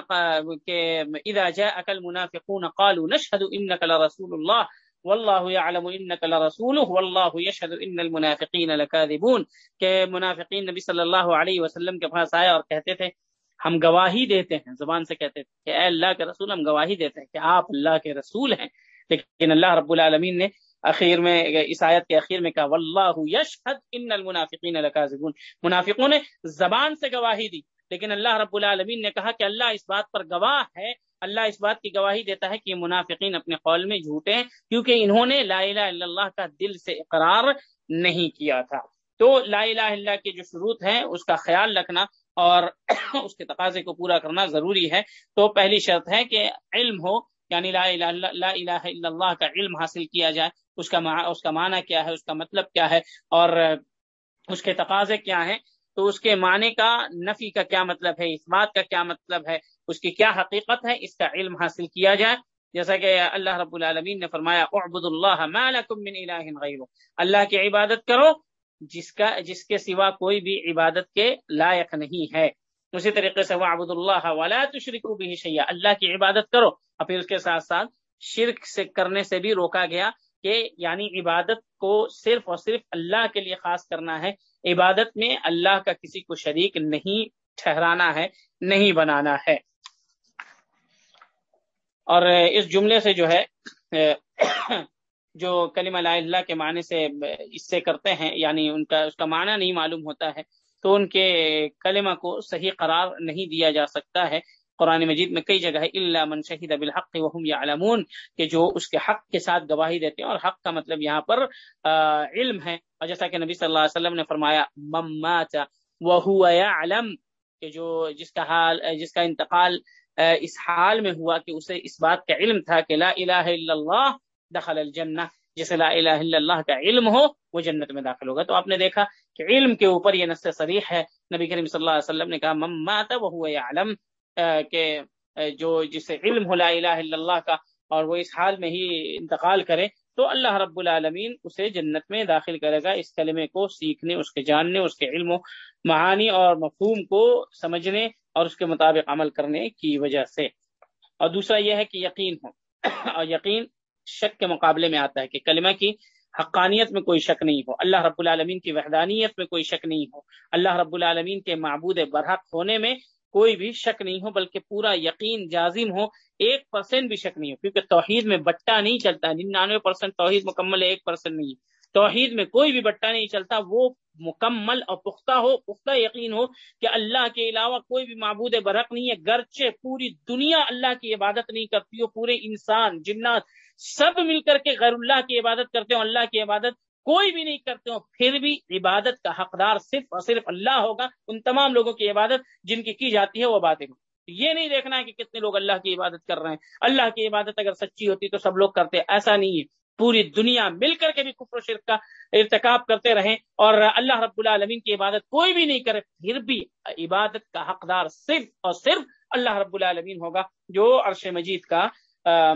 کہ اذا جاءك المنافقون قالوا نشهد انك لرسول الله والله يعلم انك لرسوله والله يشهد ان المنافقين لكاذبون کہ منافقین نبی صلی اللہ علیہ وسلم کے پاس آئے اور کہتے تھے ہم گواہی دیتے ہیں، زبان سے کہتے تھے کہ اے اللہ کے رسول، ہم گواہی دیتے ہیں کہ آپ اللہ کے رسول ہیں۔ لیکن اللہ رب العالمین نے اخیر میں، اس آیت کے اخیر میں کہا، واللہ یشہد ان المنافقین لکاذبون منافقوں نے زبان سے گواہی دی، لیکن اللہ رب العالمین نے کہا کہ اللہ اس بات پر گواہ ہے، اللہ اس بات کی گواہی دیتا ہے کہ منافقین اپنے قول میں جھوٹے ہیں، کیونکہ انہوں نے لا الہ الا اللہ کا دل سے اقرار نہیں کیا تھا۔ تو لا الہ الا اللہ کے جو شروط ہیں، اس کا خیال رکھنا اور اس کے تقاضے کو پورا کرنا ضروری ہے۔ تو پہلی شرط ہے کہ علم ہو یعنی لا الہ لا الہ الا اللہ کا علم حاصل کیا جائے۔ اس کا اس کا معنی کیا ہے؟ اس کا مطلب کیا ہے؟ اور اس کے تقاضے کیا ہیں؟ تو اس کے معنی کا نفی کا کیا مطلب ہے؟ اس بات کا کیا مطلب ہے؟ اس کی کیا حقیقت ہے؟ اس کا علم حاصل کیا جائے۔ جیسا کہ اللہ رب العالمین نے فرمایا اعبد اللہ ما لکم من الہ غیرہ۔ اللہ کی عبادت کرو جس کا جس کے سوا کوئی بھی عبادت کے لائق نہیں ہے۔ اسی طریقے سے وعبد اللہ ولا تشرکوا به شیئا اللہ کی عبادت کرو۔ اور پھر اس کے ساتھ ساتھ شرک سے کرنے سے بھی روکا گیا کہ یعنی عبادت کو صرف اور صرف اللہ کے لیے خاص کرنا ہے۔ عبادت میں اللہ کا کسی کو شریک نہیں ٹھہرانا ہے، نہیں بنانا ہے۔ اور اس جملے سے جو ہے جو کلمہ لا اللہ کے معنی سے اس سے کرتے ہیں یعنی ان کا، اس کا معنی نہیں معلوم ہوتا ہے، تو ان کے کلمہ کو صحیح قرار نہیں دیا جا سکتا ہے۔ قرآن مجید میں کئی جگہ ہے اللہ من شہید بالحق وهم يعلمون، کہ جو اس کے حق کے ساتھ گواہی دیتے ہیں، اور حق کا مطلب یہاں پر علم ہے۔ اور جیسا کہ نبی صلی اللہ علیہ وسلم نے فرمایا ممات وہ علم کہ جو جس کا حال، جس کا انتقال اس حال میں ہوا کہ اسے اس بات کا علم تھا کہ لا الہ الا اللہ دخل الجنہ، جسے لا الہ الا اللہ کا علم ہو، وہ جنت میں داخل ہوگا۔ تو آپ نے دیکھا کہ علم کے اوپر یہ نص صریح ہے۔ نبی کریم صلی اللہ علیہ وسلم نے کہا ممات وہ علم کہ جو جسے علم ہو لا الہ الا اللہ کا، اور وہ اس حال میں ہی انتقال کرے، تو اللہ رب العالمین اسے جنت میں داخل کرے گا۔ اس کلمے کو سیکھنے، اس کے جاننے، اس کے علم و معانی اور مفہوم کو سمجھنے اور اس کے مطابق عمل کرنے کی وجہ سے۔ اور دوسرا یہ ہے کہ یقین ہو۔ اور یقین شک کے مقابلے میں آتا ہے کہ کلمہ کی حقانیت میں کوئی شک نہیں ہو، اللہ رب العالمین کی وحدانیت میں کوئی شک نہیں ہو، اللہ رب العالمین کے معبود برحق ہونے میں کوئی بھی شک نہیں ہو، بلکہ پورا یقین جازم ہو، ایک پرسینٹ بھی شک نہیں ہو، کیونکہ توحید میں بٹا نہیں چلتا، ننانوے پرسینٹ توحید مکمل ہے ایک پرسینٹ نہیں توحید میں کوئی بھی بٹا نہیں چلتا، وہ مکمل اور پختہ ہو، پختہ یقین ہو کہ اللہ کے علاوہ کوئی بھی معبود برق نہیں ہے، گرچہ پوری دنیا اللہ کی عبادت نہیں کرتی ہو، پورے انسان، جنات سب مل کر کے غیر اللہ کی عبادت کرتے ہو اللہ کی عبادت کوئی بھی نہیں کرتے ہو پھر بھی عبادت کا حقدار صرف اور صرف اللہ ہوگا، ان تمام لوگوں کی عبادت جن کی کی جاتی ہے وہ باتیں یہ نہیں دیکھنا ہے کہ کتنے لوگ اللہ کی عبادت کر رہے ہیں۔ اللہ کی عبادت اگر سچی ہوتی تو سب لوگ کرتے، ایسا نہیں ہے۔ پوری دنیا مل کر کے بھی کفر و شرک کا ارتکاب کرتے رہیں اور اللہ رب العالمین کی عبادت کوئی بھی نہیں کرے، پھر بھی عبادت کا حقدار صرف اور صرف اللہ رب العالمین ہوگا جو عرش مجید کا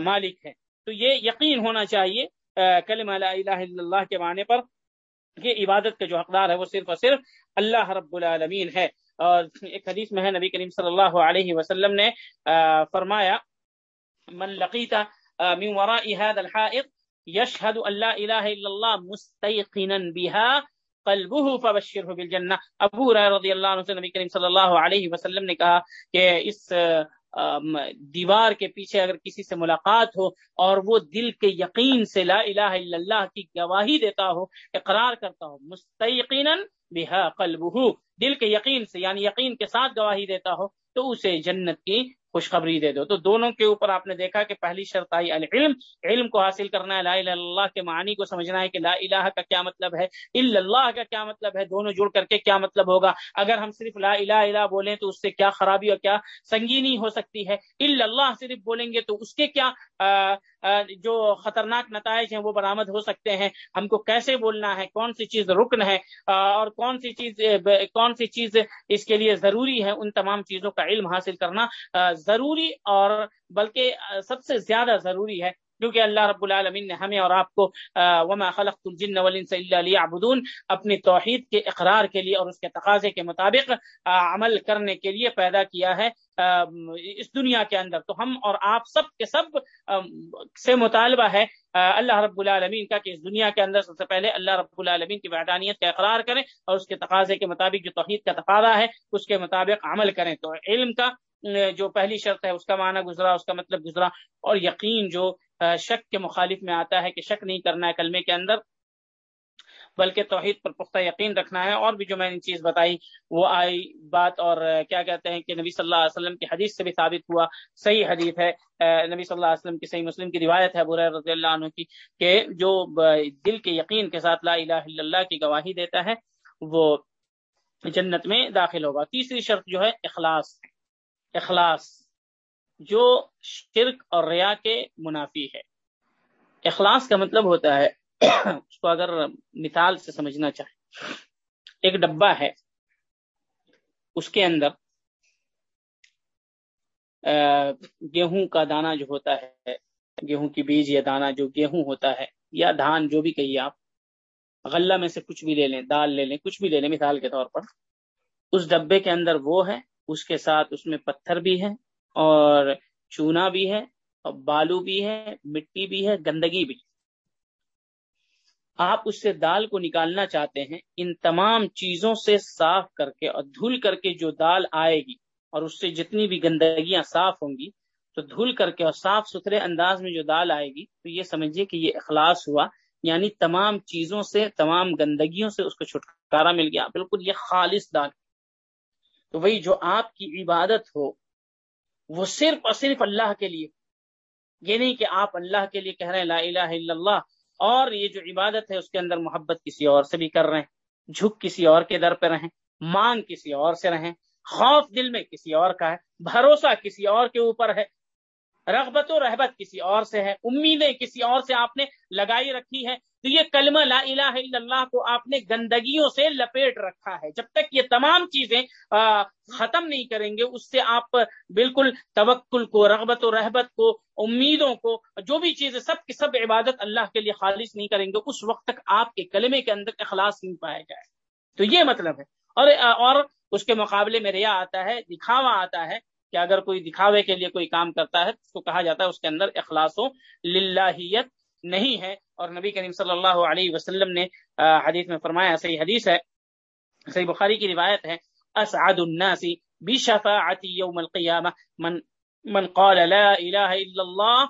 مالک ہے۔ تو یہ یقین ہونا چاہیے کلم لا الہ الا اللہ کے معنی پر یہ عبادت کا جو حقدار ہے وہ صرف اور صرف اللہ رب العالمین ہے۔ اور ایک حدیث میں ہے، نبی کریم صلی اللہ علیہ وسلم نے فرمایا، من لقیت من وراء هذا الحائط يشهد ان لا اله الا الله مستيقنا بها قلبه فبشره بالجنہ۔ ابو رضی اللہ عنہ سے نبی کریم صلی اللہ علیہ وسلم نے کہا کہ اس دیوار کے پیچھے اگر کسی سے ملاقات ہو اور وہ دل کے یقین سے لا الہ الا اللہ کی گواہی دیتا ہو، اقرار کرتا ہو مستقینا بها قلبه دل کے یقین سے یعنی یقین کے ساتھ گواہی دیتا ہو، تو اسے جنت کی خوشخبری دے دو۔ تو دونوں کے اوپر آپ نے دیکھا کہ پہلی شرط آئی العلم۔ علم کو حاصل کرنا ہے۔ لا الہ اللہ کے معنی کو سمجھنا ہے کہ لا الہ کا کیا مطلب ہے، الا اللہ کا کیا مطلب ہے۔ دونوں جڑ کر کے کیا مطلب ہوگا؟ اگر ہم صرف لا الہ الا بولیں تو اس سے کیا خرابی اور کیا سنگینی ہو سکتی ہے؟ الا اللہ صرف بولیں گے تو اس کے کیا جو خطرناک نتائج ہیں وہ برآمد ہو سکتے ہیں؟ ہم کو کیسے بولنا ہے؟ کون سی چیز رکن ہے؟ اور کون سی چیز کون سی چیز اس کے لیے ضروری ہے؟ ان تمام چیزوں کا علم حاصل کرنا ضروری اور بلکہ سب سے زیادہ ضروری ہے، کیونکہ اللہ رب العالمین نے ہمیں اور آپ کو وما خلقت الجن والانس الا ليعبدون، اپنی توحید کے اقرار کے لیے اور اس کے تقاضے کے مطابق عمل کرنے کے لیے پیدا کیا ہے اس دنیا کے اندر۔ تو ہم اور آپ سب کے سب سے مطالبہ ہے اللہ رب العالمین کا کہ اس دنیا کے اندر سب سے پہلے اللہ رب العالمین کی وحدانیت کا اقرار کریں اور اس کے تقاضے کے مطابق جو توحید کا تقاضا ہے، اس کے مطابق عمل کریں۔ تو علم کا جو پہلی شرط ہے، اس کا معنی گزرا، اس کا مطلب گزرا۔ اور یقین جو شک کے مخالف میں آتا ہے کہ شک نہیں کرنا ہے کلمے کے اندر، بلکہ توحید پر پختہ یقین رکھنا ہے۔ اور بھی جو میں نے چیز بتائی، وہ آئی بات اور کیا کہتے ہیں کہ نبی صلی اللہ علیہ وسلم کی حدیث سے بھی ثابت ہوا، صحیح حدیث ہے۔ نبی صلی اللہ علیہ وسلم کی صحیح مسلم کی روایت ہے برہ رضی اللہ عنہ کی، کہ جو دل کے یقین کے ساتھ لا الہ الا اللہ کی گواہی دیتا ہے، وہ جنت میں داخل ہوگا۔ تیسری شرط جو ہے، اخلاص۔ اخلاص، جو شرک اور ریا کے منافی ہے۔ اخلاص کا مطلب ہوتا ہے، اس کو اگر مثال سے سمجھنا چاہے ایک ڈبہ ہے، اس کے اندر گیہوں کا دانا جو ہوتا ہے، گیہوں کی بیج یا دانا جو گیہوں ہوتا ہے، یا دھان جو بھی کہیے آپ، غلہ میں سے کچھ بھی لے لیں، دال لے لیں، کچھ بھی لے لیں، مثال کے طور پر، اس ڈبے کے اندر وہ ہے اس کے ساتھ اس میں پتھر بھی ہے اور چونا بھی ہے اور بالو بھی ہے، مٹی بھی ہے، گندگی بھی آپ اس سے دال کو نکالنا چاہتے ہیں، ان تمام چیزوں سے صاف کر کے اور دھل کر کے جو دال آئے گی اور اس سے جتنی بھی گندگیاں صاف ہوں گی، تو دھل کر کے اور صاف ستھرے انداز میں جو دال آئے گی، تو یہ سمجھیے کہ یہ اخلاص ہوا۔ یعنی تمام چیزوں سے، تمام گندگیوں سے اس کو چھٹکارا مل گیا۔ بالکل یہ خالص دال۔ تو وہی جو آپ کی عبادت ہو، وہ صرف اور صرف اللہ کے لیے۔ یہ نہیں کہ آپ اللہ کے لیے کہہ رہے ہیں، لا الہ الا اللہ، اور یہ جو عبادت ہے، اس کے اندر محبت کسی اور سے بھی کر رہے ہیں، جھک کسی اور کے در پہ رہیں، مانگ کسی اور سے رہیں، خوف دل میں کسی اور کا ہے، بھروسہ کسی اور کے اوپر ہے رغبت و رحبت کسی اور سے ہے، امیدیں کسی اور سے آپ نے لگائی رکھی ہے تو یہ کلمہ لا الہ الا اللہ کو آپ نے گندگیوں سے لپیٹ رکھا ہے۔ جب تک یہ تمام چیزیں ختم نہیں کریں گے، اس سے آپ بالکل توکل کو، رغبت و رحبت کو، امیدوں کو، جو بھی چیزیں، سب کی سب عبادت اللہ کے لیے خالص نہیں کریں گے، اس وقت تک آپ کے کلمے کے اندر اخلاص نہیں پایا جائے۔ تو یہ مطلب ہے۔ اور اور اس کے مقابلے میں ریا آتا ہے، دکھاوا آتا ہے۔ کہ اگر کوئی دکھاوے کے لیے کوئی کام کرتا ہے تو کہا جاتا ہے اس کے اندر اخلاص و للہیت نہیں ہے۔ اور نبی کریم صلی اللہ علیہ وسلم نے حدیث میں فرمایا، صحیح حدیث ہے، صحیح بخاری کی روایت ہے، اسعد الناس بشفاعت یوم القیامہ، من من قال لا الہ الا اللہ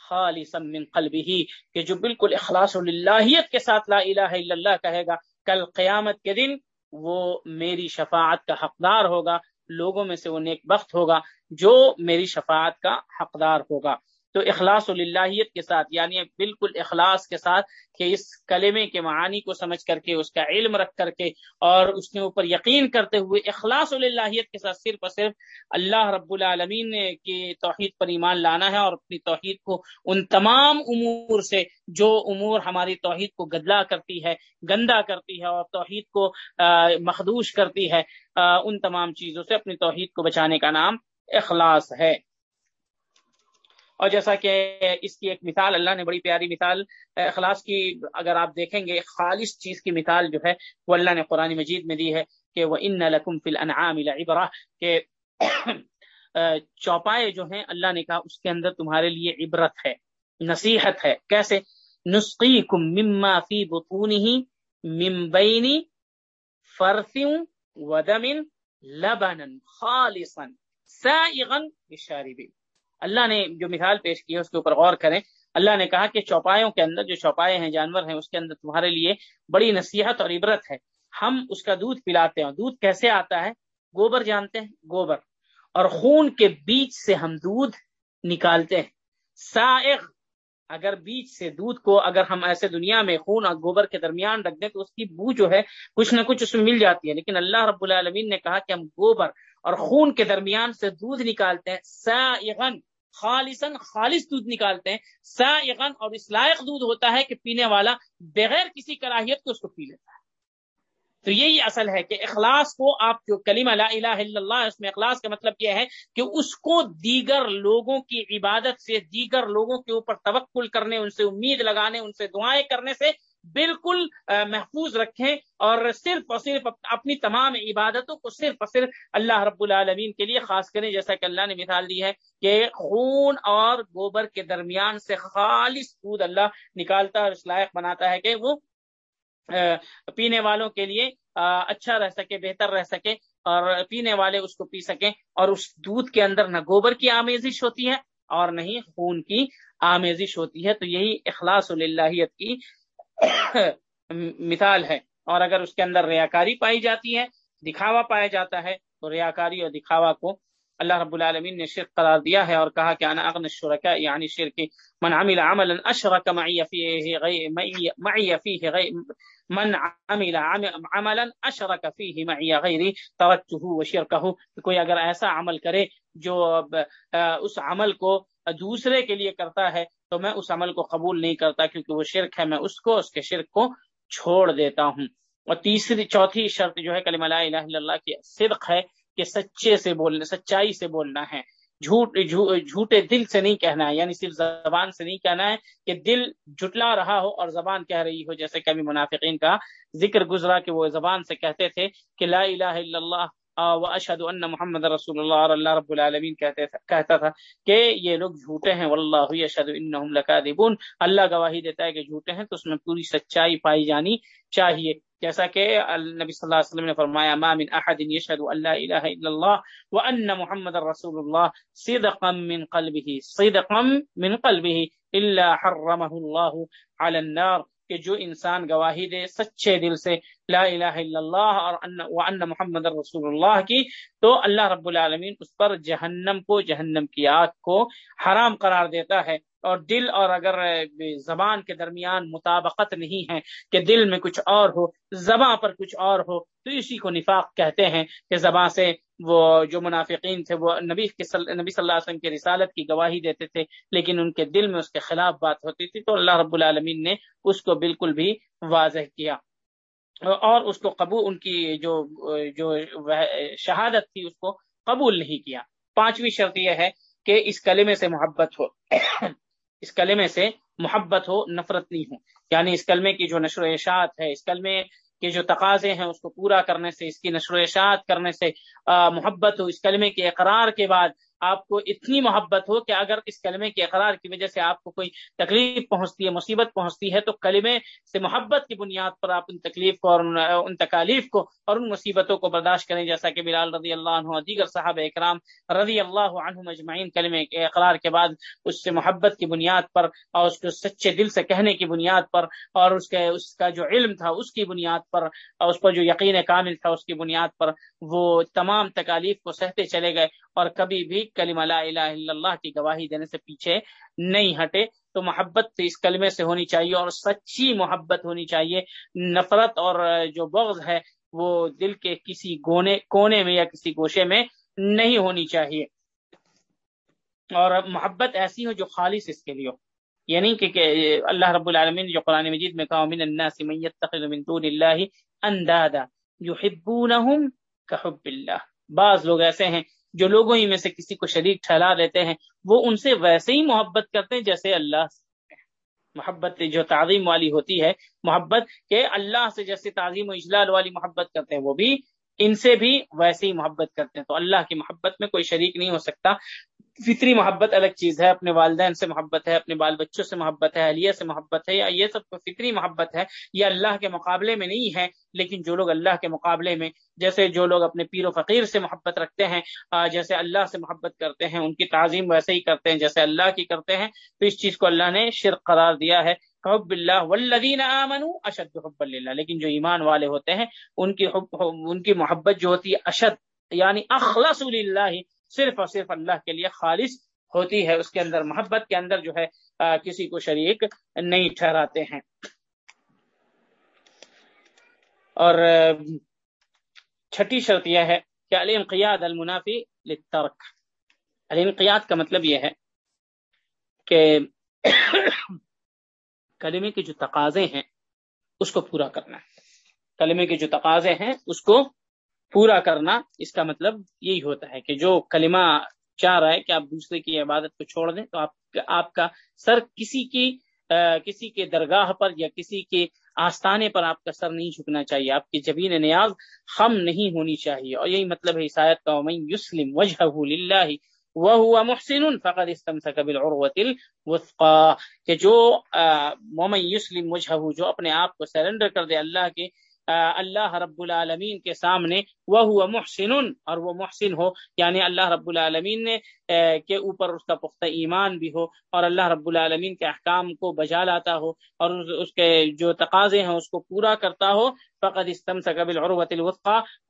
خالصا من قلبه کہ جو بالکل اخلاص و للہیت کے ساتھ لا الہ الا اللہ کہے گا، کل قیامت کے دن وہ میری شفاعت کا حقدار ہوگا۔ لوگوں میں سے وہ نیک بخت ہوگا جو میری شفاعت کا حقدار ہوگا۔ تو اخلاص اللہیت کے ساتھ یعنی بالکل اخلاص کے ساتھ کہ اس کلمے کے معانی کو سمجھ کر کے، اس کا علم رکھ کر کے اور اس کے اوپر یقین کرتے ہوئے اخلاص اللہیت کے ساتھ صرف اور صرف اللہ رب العالمین کی توحید پر ایمان لانا ہے اور اپنی توحید کو ان تمام امور سے، جو امور ہماری توحید کو گدلا کرتی ہے، گندا کرتی ہے اور توحید کو مخدوش کرتی ہے ان تمام چیزوں سے اپنی توحید کو بچانے کا نام اخلاص ہے۔ اور جیسا کہ اس کی ایک مثال، اللہ نے بڑی پیاری مثال اخلاص کی اگر آپ دیکھیں گے خالص چیز کی مثال جو ہے، وہ اللہ نے قرآن مجید میں دی ہے کہ وہ ان لکم فل انعام ابرا کہ چوپائے جو ہیں، اللہ نے کہا اس کے اندر تمہارے لیے عبرت ہے، نصیحت ہے۔ کیسے؟ نسخی کم مما فی بطونہ ممبئی فرفیوں ودمن لبن خالصا سائغا للشاربین اللہ نے جو مثال پیش کی ہے، اس کے اوپر غور کریں۔ اللہ نے کہا کہ چوپایوں کے اندر جو چوپائے ہیں، جانور ہیں، اس کے اندر تمہارے لیے بڑی نصیحت اور عبرت ہے۔ ہم اس کا دودھ پلاتے ہیں۔ دودھ کیسے آتا ہے؟ گوبر جانتے ہیں؟ گوبر۔ اور خون کے بیچ سے ہم دودھ نکالتے ہیں۔ سائغ۔ اگر بیچ سے دودھ کو اگر ہم ایسے دنیا میں خون اور گوبر کے درمیان رکھ دیں تو اس کی بو جو ہے، کچھ نہ کچھ اس میں مل جاتی ہے۔ لیکن اللہ رب العالمین نے کہا کہ ہم گوبر اور خون کے درمیان سے دودھ نکالتے ہیں۔ سائغن خالصاً خالص دودھ نکالتے ہیں سائغن اور اس لائق دودھ ہوتا ہے کہ پینے والا بغیر کسی کراہیت کو اس کو پی لیتا ہے۔ تو یہی اصل ہے کہ اخلاص کو آپ جو کلمہ لا الہ الا اللہ اس میں اخلاص کا مطلب یہ ہے کہ اس کو دیگر لوگوں کی عبادت سے، دیگر لوگوں کے اوپر توکل کرنے، ان سے امید لگانے، ان سے دعائیں کرنے سے بالکل محفوظ رکھیں اور صرف اور صرف اپنی تمام عبادتوں کو صرف اور صرف اللہ رب العالمین کے لیے، خاص کریں جیسا کہ اللہ نے مثال دی ہے کہ خون اور گوبر کے درمیان سے خالص دودھ اللہ نکالتا اور اس لائق بناتا ہے کہ وہ پینے والوں کے لیے اچھا رہ سکے، بہتر رہ سکے اور پینے والے اس کو پی سکیں اور اس دودھ کے اندر نہ گوبر کی آمیزش ہوتی ہے اور نہیں خون کی آمیزش ہوتی ہے۔ تو یہی اخلاص اللہیت کی مثال ہے اور اگر اس کے اندر ریاکاری پائی جاتی ہے، دکھاوا پایا جاتا ہے، تو ریاکاری اور دکھاوا کو اللہ رب العالمین نے شرک قرار دیا ہے اور کہا کہ انا اغن الشرکاء یعنی شرک، من عمل عملا اشرک معی فیہ غیر معی فیہ غیر من عمل عملا اشرک فیہ معی غیر ترکتہ وشرکہ کوئی اگر ایسا عمل کرے جو اس عمل کو دوسرے کے لیے کرتا ہے تو میں اس عمل کو قبول نہیں کرتا کیونکہ وہ شرک ہے، میں اس کو، اس کے شرک کو چھوڑ دیتا ہوں۔ اور تیسری، چوتھی شرط جو ہے، کلمہ لا الہ الا اللہ کی صدق ہے کہ سچے سے بولنا، سچائی سے بولنا ہے۔ جھوٹ جھوٹے دل سے نہیں کہنا ہے یعنی صرف زبان سے نہیں کہنا ہے کہ دل جھٹلا رہا ہو اور زبان کہہ رہی ہو، جیسے کہ منافقین کا ذکر گزرا کہ وہ زبان سے کہتے تھے کہ لا الہ الا اللہ و اشد ان محمد رسول اللہ، اور اللہ رب العالمین کہتے کہتا تھا کہ یہ لوگ جھوٹے ہیں، واللہ یشهد انهم لکاذبون۔ اللہ گواہی دیتا ہے کہ جھوٹے ہیں، تو اس میں پوری سچائی پائی جانی چاہیے۔ جیسا کہ نبی صلی اللہ علیہ وسلم نے فرمایا، ما من احد يشهد ان لا اله الا الله وان محمد رسول الله صدقا من قلبه صدقا من قلبه الا حرمه الله على النار۔ کہ جو انسان گواہی دے، سچے دل سے لا الہ الا اللہ اور ان محمد رسول اللہ کی، تو اللہ رب العالمین اس پر جہنم کو، جہنم کی آگ کو حرام قرار دیتا ہے۔ اور دل اور اگر زبان کے درمیان مطابقت نہیں ہے کہ دل میں کچھ اور ہو، زباں پر کچھ اور ہو، تو اسی کو نفاق کہتے ہیں کہ زباں سے وہ جو منافقین تھے، وہ نبی کے نبی صلی اللہ علیہ وسلم کی رسالت کی گواہی دیتے تھے، لیکن ان کے دل میں اس کے خلاف بات ہوتی تھی، تو اللہ رب العالمین نے اس کو بالکل بھی واضح کیا۔ اور اس کو قبول، ان کی جو جو شہادت تھی، اس کو قبول نہیں کیا۔ پانچویں شرط یہ ہے کہ اس کلمے سے محبت ہو۔ اس کلمے سے محبت ہو، نفرت نہیں ہو۔ یعنی اس کلمے کی جو نشر و اشاعت ہے، اس کلمے کے جو تقاضے ہیں، اس کو پورا کرنے سے، اس کی نشر و اشاعت کرنے سے محبت ہو۔ اس کلمے کے اقرار کے بعد آپ کو اتنی محبت ہو کہ اگر اس کلمے کے اقرار کی وجہ سے آپ کو کوئی تکلیف پہنچتی ہے، مصیبت پہنچتی ہے، تو کلمے سے محبت کی بنیاد پر آپ ان تکلیف کو اور ان تکالیف کو اور ان مصیبتوں کو برداشت کریں، جیسا کہ بلال رضی اللہ عنہ، دیگر صاحب اکرام رضی اللہ عنہ مجمعین کلمے کے اقرار کے بعد اس سے محبت کی بنیاد پر اور اس کو سچے دل سے کہنے کی بنیاد پر اور اس کے، اس کا جو علم تھا اس کی بنیاد پر اور اس پر جو یقین کامل تھا اس کی بنیاد پر وہ تمام تکالیف کو سہتے چلے گئے اور کبھی بھی کلمہ لا الہ الا اللہ کی گواہی دینے سے پیچھے نہیں ہٹے، تو محبت اس کلمے سے ہونی چاہیے اور سچی محبت ہونی چاہیے۔ نفرت اور جو بغض ہے، وہ دل کے کسی گونے، کونے میں یا کسی گوشے میں نہیں ہونی چاہیے۔ اور محبت ایسی ہو جو خالص اس کے لیے ہو۔ یعنی کہ اللہ رب العالمین جو قرآن مجید میں کہا من الناس من يتخذ من دون اللہ اندادا يحبونهم كحب اللہ بعض لوگ ایسے ہیں جو لوگوں ہی میں سے کسی کو شریک ٹھہرا دیتے ہیں، وہ ان سے ویسے ہی محبت کرتے ہیں جیسے اللہ محبت جو تعظیم والی ہوتی ہے، محبت کہ اللہ سے جیسے تعظیم و اجلال والی محبت کرتے ہیں، وہ بھی ان سے بھی ویسے ہی محبت کرتے ہیں۔ تو اللہ کی محبت میں کوئی شریک نہیں ہو سکتا۔ فطری محبت الگ چیز ہے، اپنے والدین سے محبت ہے، اپنے بال بچوں سے محبت ہے، اہلیہ سے محبت ہے، یا یہ سب کو فطری محبت ہے۔ یہ اللہ کے مقابلے میں نہیں ہے، لیکن جو لوگ اللہ کے مقابلے میں، جیسے جو لوگ اپنے پیر و فقیر سے محبت رکھتے ہیں جیسے اللہ سے محبت کرتے ہیں، ان کی تعظیم ویسے ہی کرتے ہیں، جیسے اللہ کی کرتے ہیں۔ تو اس چیز کو اللہ نے شرک قرار دیا ہے۔ حب اللہ والذین آمنوا اشد حب اللہ لیکن جو ایمان والے ہوتے ہیں، ان کی حب، ان کی محبت جو ہوتی ہے اشد یعنی اخلص للہ، صرف اور صرف اللہ کے لیے خالص ہوتی ہے۔ اس کے اندر، محبت کے اندر جو ہے کسی کو شریک نہیں ٹھہراتے ہیں۔ اور چھٹی شرط یہ ہے کہ الانقیاد المنافی للترک۔ الانقیاد کا مطلب یہ ہے کہ کلمے کے جو تقاضے ہیں، اس کو پورا کرنا ہے۔ کلمے کے جو تقاضے ہیں، اس کو پورا کرنا، اس کا مطلب یہی ہوتا ہے کہ جو کلمہ چاہ رہا ہے کہ آپ دوسرے کی عبادت کو چھوڑ دیں، تو آپ آپ کا سر کسی کی کسی کے درگاہ پر یا کسی کے آستانے پر آپ کا سر نہیں جھکنا چاہیے۔ آپ کی جبین نیاز خم نہیں ہونی چاہیے۔ اور یہی مطلب ہے عیسائیت کا یسلم وجہ وہ ہوا محسن فقط استم سے قبل کہ جو مومن یسلم وجہ جو اپنے آپ کو سرنڈر کر دے اللہ کے اللہ رب العالمین کے سامنے وہ ہوا محسن اور وہ محسن ہو یعنی اللہ رب العالمین نے کے اوپر اس کا پختہ ایمان بھی ہو، اور اللہ رب العالمین کے احکام کو بجا لاتا ہو، اور اس کے جو تقاضے ہیں اس کو پورا کرتا ہو فقط استم سے قبل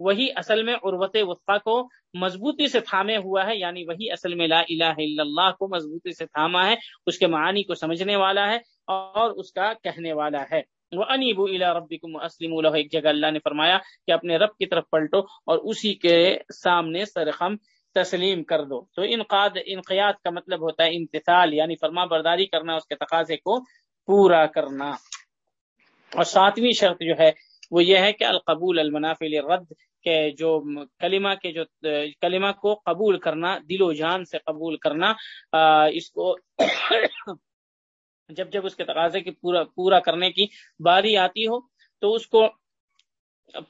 وہی اصل میں عروت وسقہ کو مضبوطی سے تھامے ہوا ہے یعنی وہی اصل میں لا الہ الا اللہ کو مضبوطی سے تھاما ہے، اس کے معانی کو سمجھنے والا ہے، اور اس کا کہنے والا ہے۔ وہ الا ربکم اسلم ایک جگہ اللہ نے فرمایا کہ اپنے رب کی طرف پلٹو اور اسی کے سامنے سرخم تسلیم کر دو۔ تو انقاد انقیات کا مطلب ہوتا ہے امتثال یعنی فرما برداری کرنا، اس کے تقاضے کو پورا کرنا۔ اور ساتویں شرط جو ہے، وہ یہ ہے کہ القبول المنافل رد کہ جو کلمہ کے جو، کلمہ کو قبول کرنا، دل و جان سے قبول کرنا اس کو جب جب اس کے تقاضے کی پورا پورا کرنے کی باری آتی ہو تو اس کو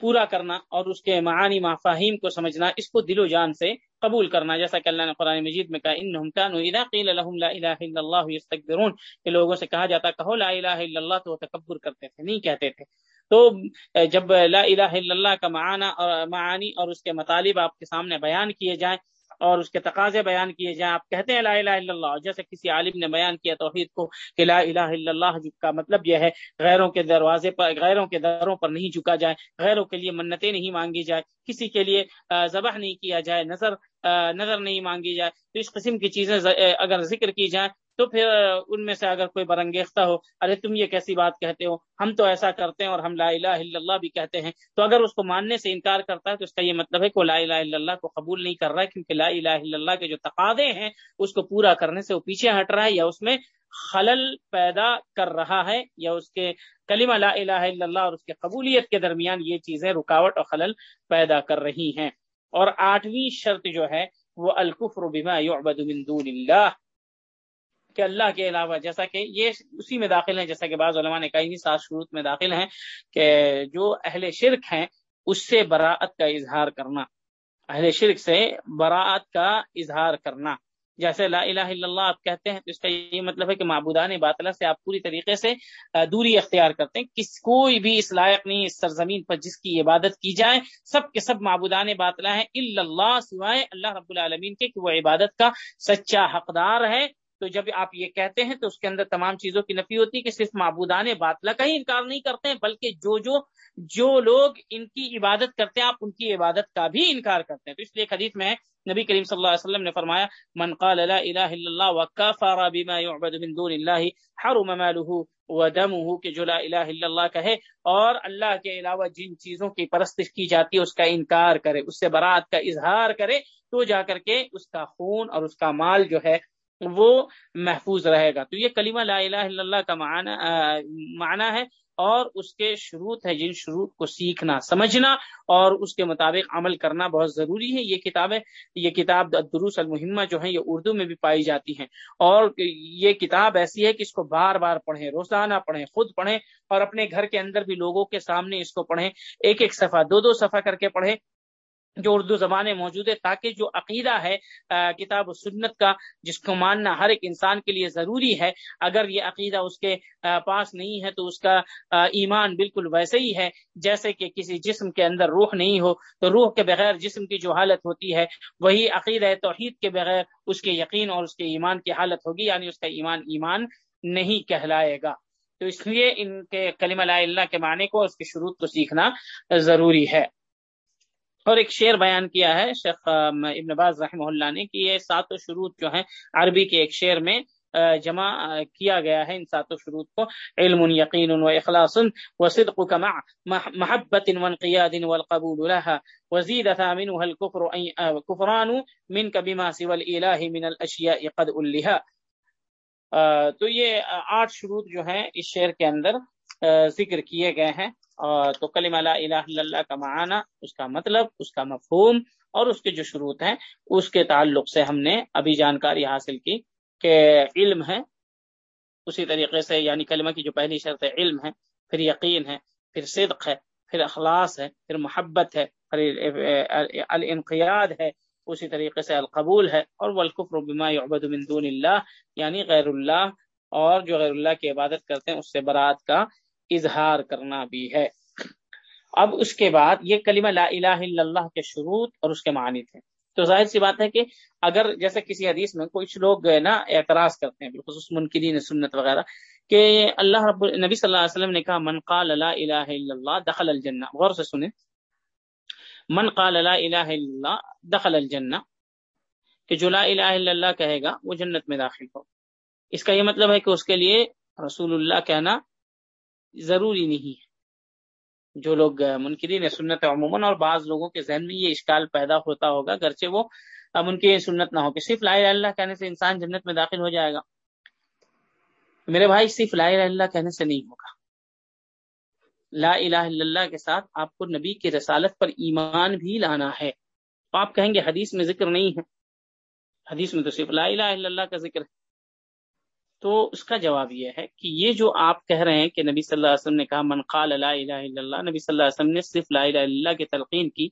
پورا کرنا اور اس کے معانی مفاہیم کو سمجھنا، اس کو دل و جان سے قبول کرنا، جیسا کہ اللہ نے قرآن مجید میں کہا، انہم کانوا اذا قیل لهم لا الہ الا اللہ یستكبرون کہ لوگوں سے کہا جاتا، کہو لا الہ الا اللہ تو وہ تکبر کرتے تھے، نہیں کہتے تھے۔ تو جب لا الہ الا اللہ کا معانی اور معانی اور اس کے مطالب آپ کے سامنے بیان کیے جائیں اور اس کے تقاضے بیان کیے جائیں۔ آپ کہتے ہیں لا الہ الا اللہ، جیسے کسی عالم نے بیان کیا توحید کو کہ لا الہ الا اللہ کا مطلب یہ ہے غیروں کے دروازے پر، غیروں کے دروں پر نہیں جھکا جائے، غیروں کے لیے منتیں نہیں مانگی جائے کسی کے لیے ذبح نہیں کیا جائے، نظر نظر نہیں مانگی جائے۔ تو اس قسم کی چیزیں اگر ذکر کی جائیں تو پھر ان میں سے اگر کوئی برنگیختہ ہو، ارے تم یہ کیسی بات کہتے ہو؟ ہم تو ایسا کرتے ہیں اور ہم لا الہ الا اللہ بھی کہتے ہیں۔ تو اگر اس کو ماننے سے انکار کرتا ہے تو اس کا یہ مطلب ہے کہ وہ لا الہ الا اللہ کو قبول نہیں کر رہا ہے، کیونکہ لا الہ الا اللہ کے جو تقاضے ہیں، اس کو پورا کرنے سے وہ پیچھے ہٹ رہا ہے یا اس میں خلل پیدا کر رہا ہے یا اس کے کلمہ لا الہ الا اللہ اور اس کے قبولیت کے درمیان یہ چیزیں رکاوٹ اور خلل پیدا کر رہی ہیں۔ اور آٹھویں شرط جو ہے، وہ الکفر بما يعبد من دون اللہ۔ کہ اللہ کے علاوہ، جیسا کہ یہ اسی میں داخل ہیں، جیسا کہ بعض علماء نے کہا سات شروط میں داخل ہیں کہ جو اہل شرک ہیں، اس سے براعت کا اظہار کرنا۔ اہل شرک سے براعت کا اظہار کرنا۔ جیسے لا الہ الا اللہ آپ کہتے ہیں تو اس کا یہ مطلب ہے کہ معبودان باطلہ سے آپ پوری طریقے سے دوری اختیار کرتے ہیں۔ کس، کوئی بھی اس لائق نہیں، اس سرزمین پر جس کی عبادت کی جائے، سب کے سب معبودان باطلہ ہیں۔ الا اللہ سوائے اللہ رب العالمین کے، کہ وہ عبادت کا سچا حقدار ہے۔ تو جب آپ یہ کہتے ہیں تو اس کے اندر تمام چیزوں کی نفی ہوتی ہے کہ صرف معبودان باطلہ کا ہی انکار نہیں کرتے ہیں، بلکہ جو جو جو لوگ ان کی عبادت کرتے ہیں، آپ ان کی عبادت کا بھی انکار کرتے ہیں۔ تو اس لیے حدیث میں نبی کریم صلی اللہ علیہ وسلم نے فرمایا، من قال لا الہ الا اللہ وکفر بما يعبد من دون اللہ، حرم ماله ودمه کہ جو لا الہ الا اللہ کہے اور اللہ کے علاوہ جن چیزوں کی پرستش کی جاتی ہے، اس کا انکار کرے، اس سے برات کا اظہار کرے، تو جا کر کے اس کا خون اور اس کا مال جو ہے وہ محفوظ رہے گا۔ تو یہ کلمہ لا الہ الا اللہ کا معنی معنی ہے اور اس کے شروط ہے جن شروط کو سیکھنا، سمجھنا اور اس کے مطابق عمل کرنا بہت ضروری ہے۔ یہ کتابیں یہ کتاب دروس المہمہ جو ہیں، یہ اردو میں بھی پائی جاتی ہیں۔ اور یہ کتاب ایسی ہے کہ اس کو بار بار پڑھیں، روزانہ پڑھیں، خود پڑھیں اور اپنے گھر کے اندر بھی لوگوں کے سامنے اس کو پڑھیں۔ ایک ایک صفحہ، دو دو صفحہ کر کے پڑھیں۔ جو اردو زبان موجود ہے تاکہ جو عقیدہ ہے کتاب و سنت کا، جس کو ماننا ہر ایک انسان کے لیے ضروری ہے، اگر یہ عقیدہ اس کے پاس نہیں ہے تو اس کا ایمان بالکل ویسے ہی ہے، جیسے کہ کسی جسم کے اندر روح نہیں ہو، تو روح کے بغیر جسم کی جو حالت ہوتی ہے، وہی عقیدہ توحید کے بغیر اس کے یقین اور اس کے ایمان کی حالت ہوگی یعنی اس کا ایمان ایمان نہیں کہلائے گا۔ تو اس لیے ان کے کلمہ لا اللہ کے معنی کو اس کی شروط کو سیکھنا ضروری ہے۔ اور ایک شعر بیان کیا ہے، شیخ ابن باز رحمہ اللہ نے کہ یہ ساتوں شروط جو ہیں، عربی کے ایک شعر میں جمع کیا گیا ہے ان ساتوں شروط کو۔ علم یقین و اخلاص و صدق کما محبت وانقیاد والقبول لها وزید ثامنها الكفر كفران من بما سوى الاله من الاشیاء قد الها تو یہ آٹھ شروط جو ہیں، اس شعر کے اندر ذکر کیے گئے ہیں۔ تو کلمہ لا الہ الا اللہ کا معنی اس کا مطلب اس کا مفہوم اور اس کے جو شروط ہیں، اس کے تعلق سے ہم نے ابھی جانکاری حاصل کی کہ علم ہے۔ اسی طریقے سے یعنی کلمہ کی جو پہلی شرط ہے، علم ہے، پھر یقین ہے، پھر صدق ہے، پھر اخلاص ہے، پھر محبت ہے، پھر الانقیاد ہے، اسی طریقے سے القبول ہے، اور والکفر بما يعبد من دون اللہ یعنی غیر اللہ، اور جو غیر اللہ کی عبادت کرتے ہیں، اس سے برات کا اظہار کرنا بھی ہے۔ اب اس کے بعد یہ کلمہ لا الہ الا اللہ کے شروط اور اس کے معنی تھے۔ تو ظاہر سی بات ہے کہ اگر جیسے کسی حدیث میں کچھ لوگ نا اعتراض کرتے ہیں، بالخصوص منکرین سنت وغیرہ، کہ اللہ رب نبی صلی اللہ علیہ وسلم نے کہا، من قال لا الہ الا اللہ دخل الجنہ غور سے سنیں۔ من قال لا الہ الا اللہ دخل الجنہ کہ جو لا الہ الا اللہ کہے گا، وہ جنت میں داخل ہو۔ اس کا یہ مطلب ہے کہ اس کے لیے رسول اللہ کہنا ضروری نہیں ہے۔ جو لوگ منکرین سنت عموماً اور بعض لوگوں کے ذہن میں یہ اشکال پیدا ہوتا ہوگا، گرچہ وہ منکرین سنت نہ ہو کہ صرف لا الہ اللہ کہنے سے انسان جنت میں داخل ہو جائے گا۔ میرے بھائی، صرف لا الہ اللہ کہنے سے نہیں ہوگا۔ لا الہ الا اللہ کے ساتھ آپ کو نبی کی رسالت پر ایمان بھی لانا ہے۔ تو آپ کہیں گے حدیث میں ذکر نہیں ہے۔ حدیث میں تو صرف لا الہ الا اللہ کا ذکر ہے۔ تو اس کا جواب یہ ہے کہ یہ جو آپ کہہ رہے ہیں کہ نبی صلی اللہ علیہ وسلم نے کہا، من قال لا الہ الا اللہ نبی صلی اللہ علیہ وسلم نے صرف لا الہ الا اللہ کی تلقین کی۔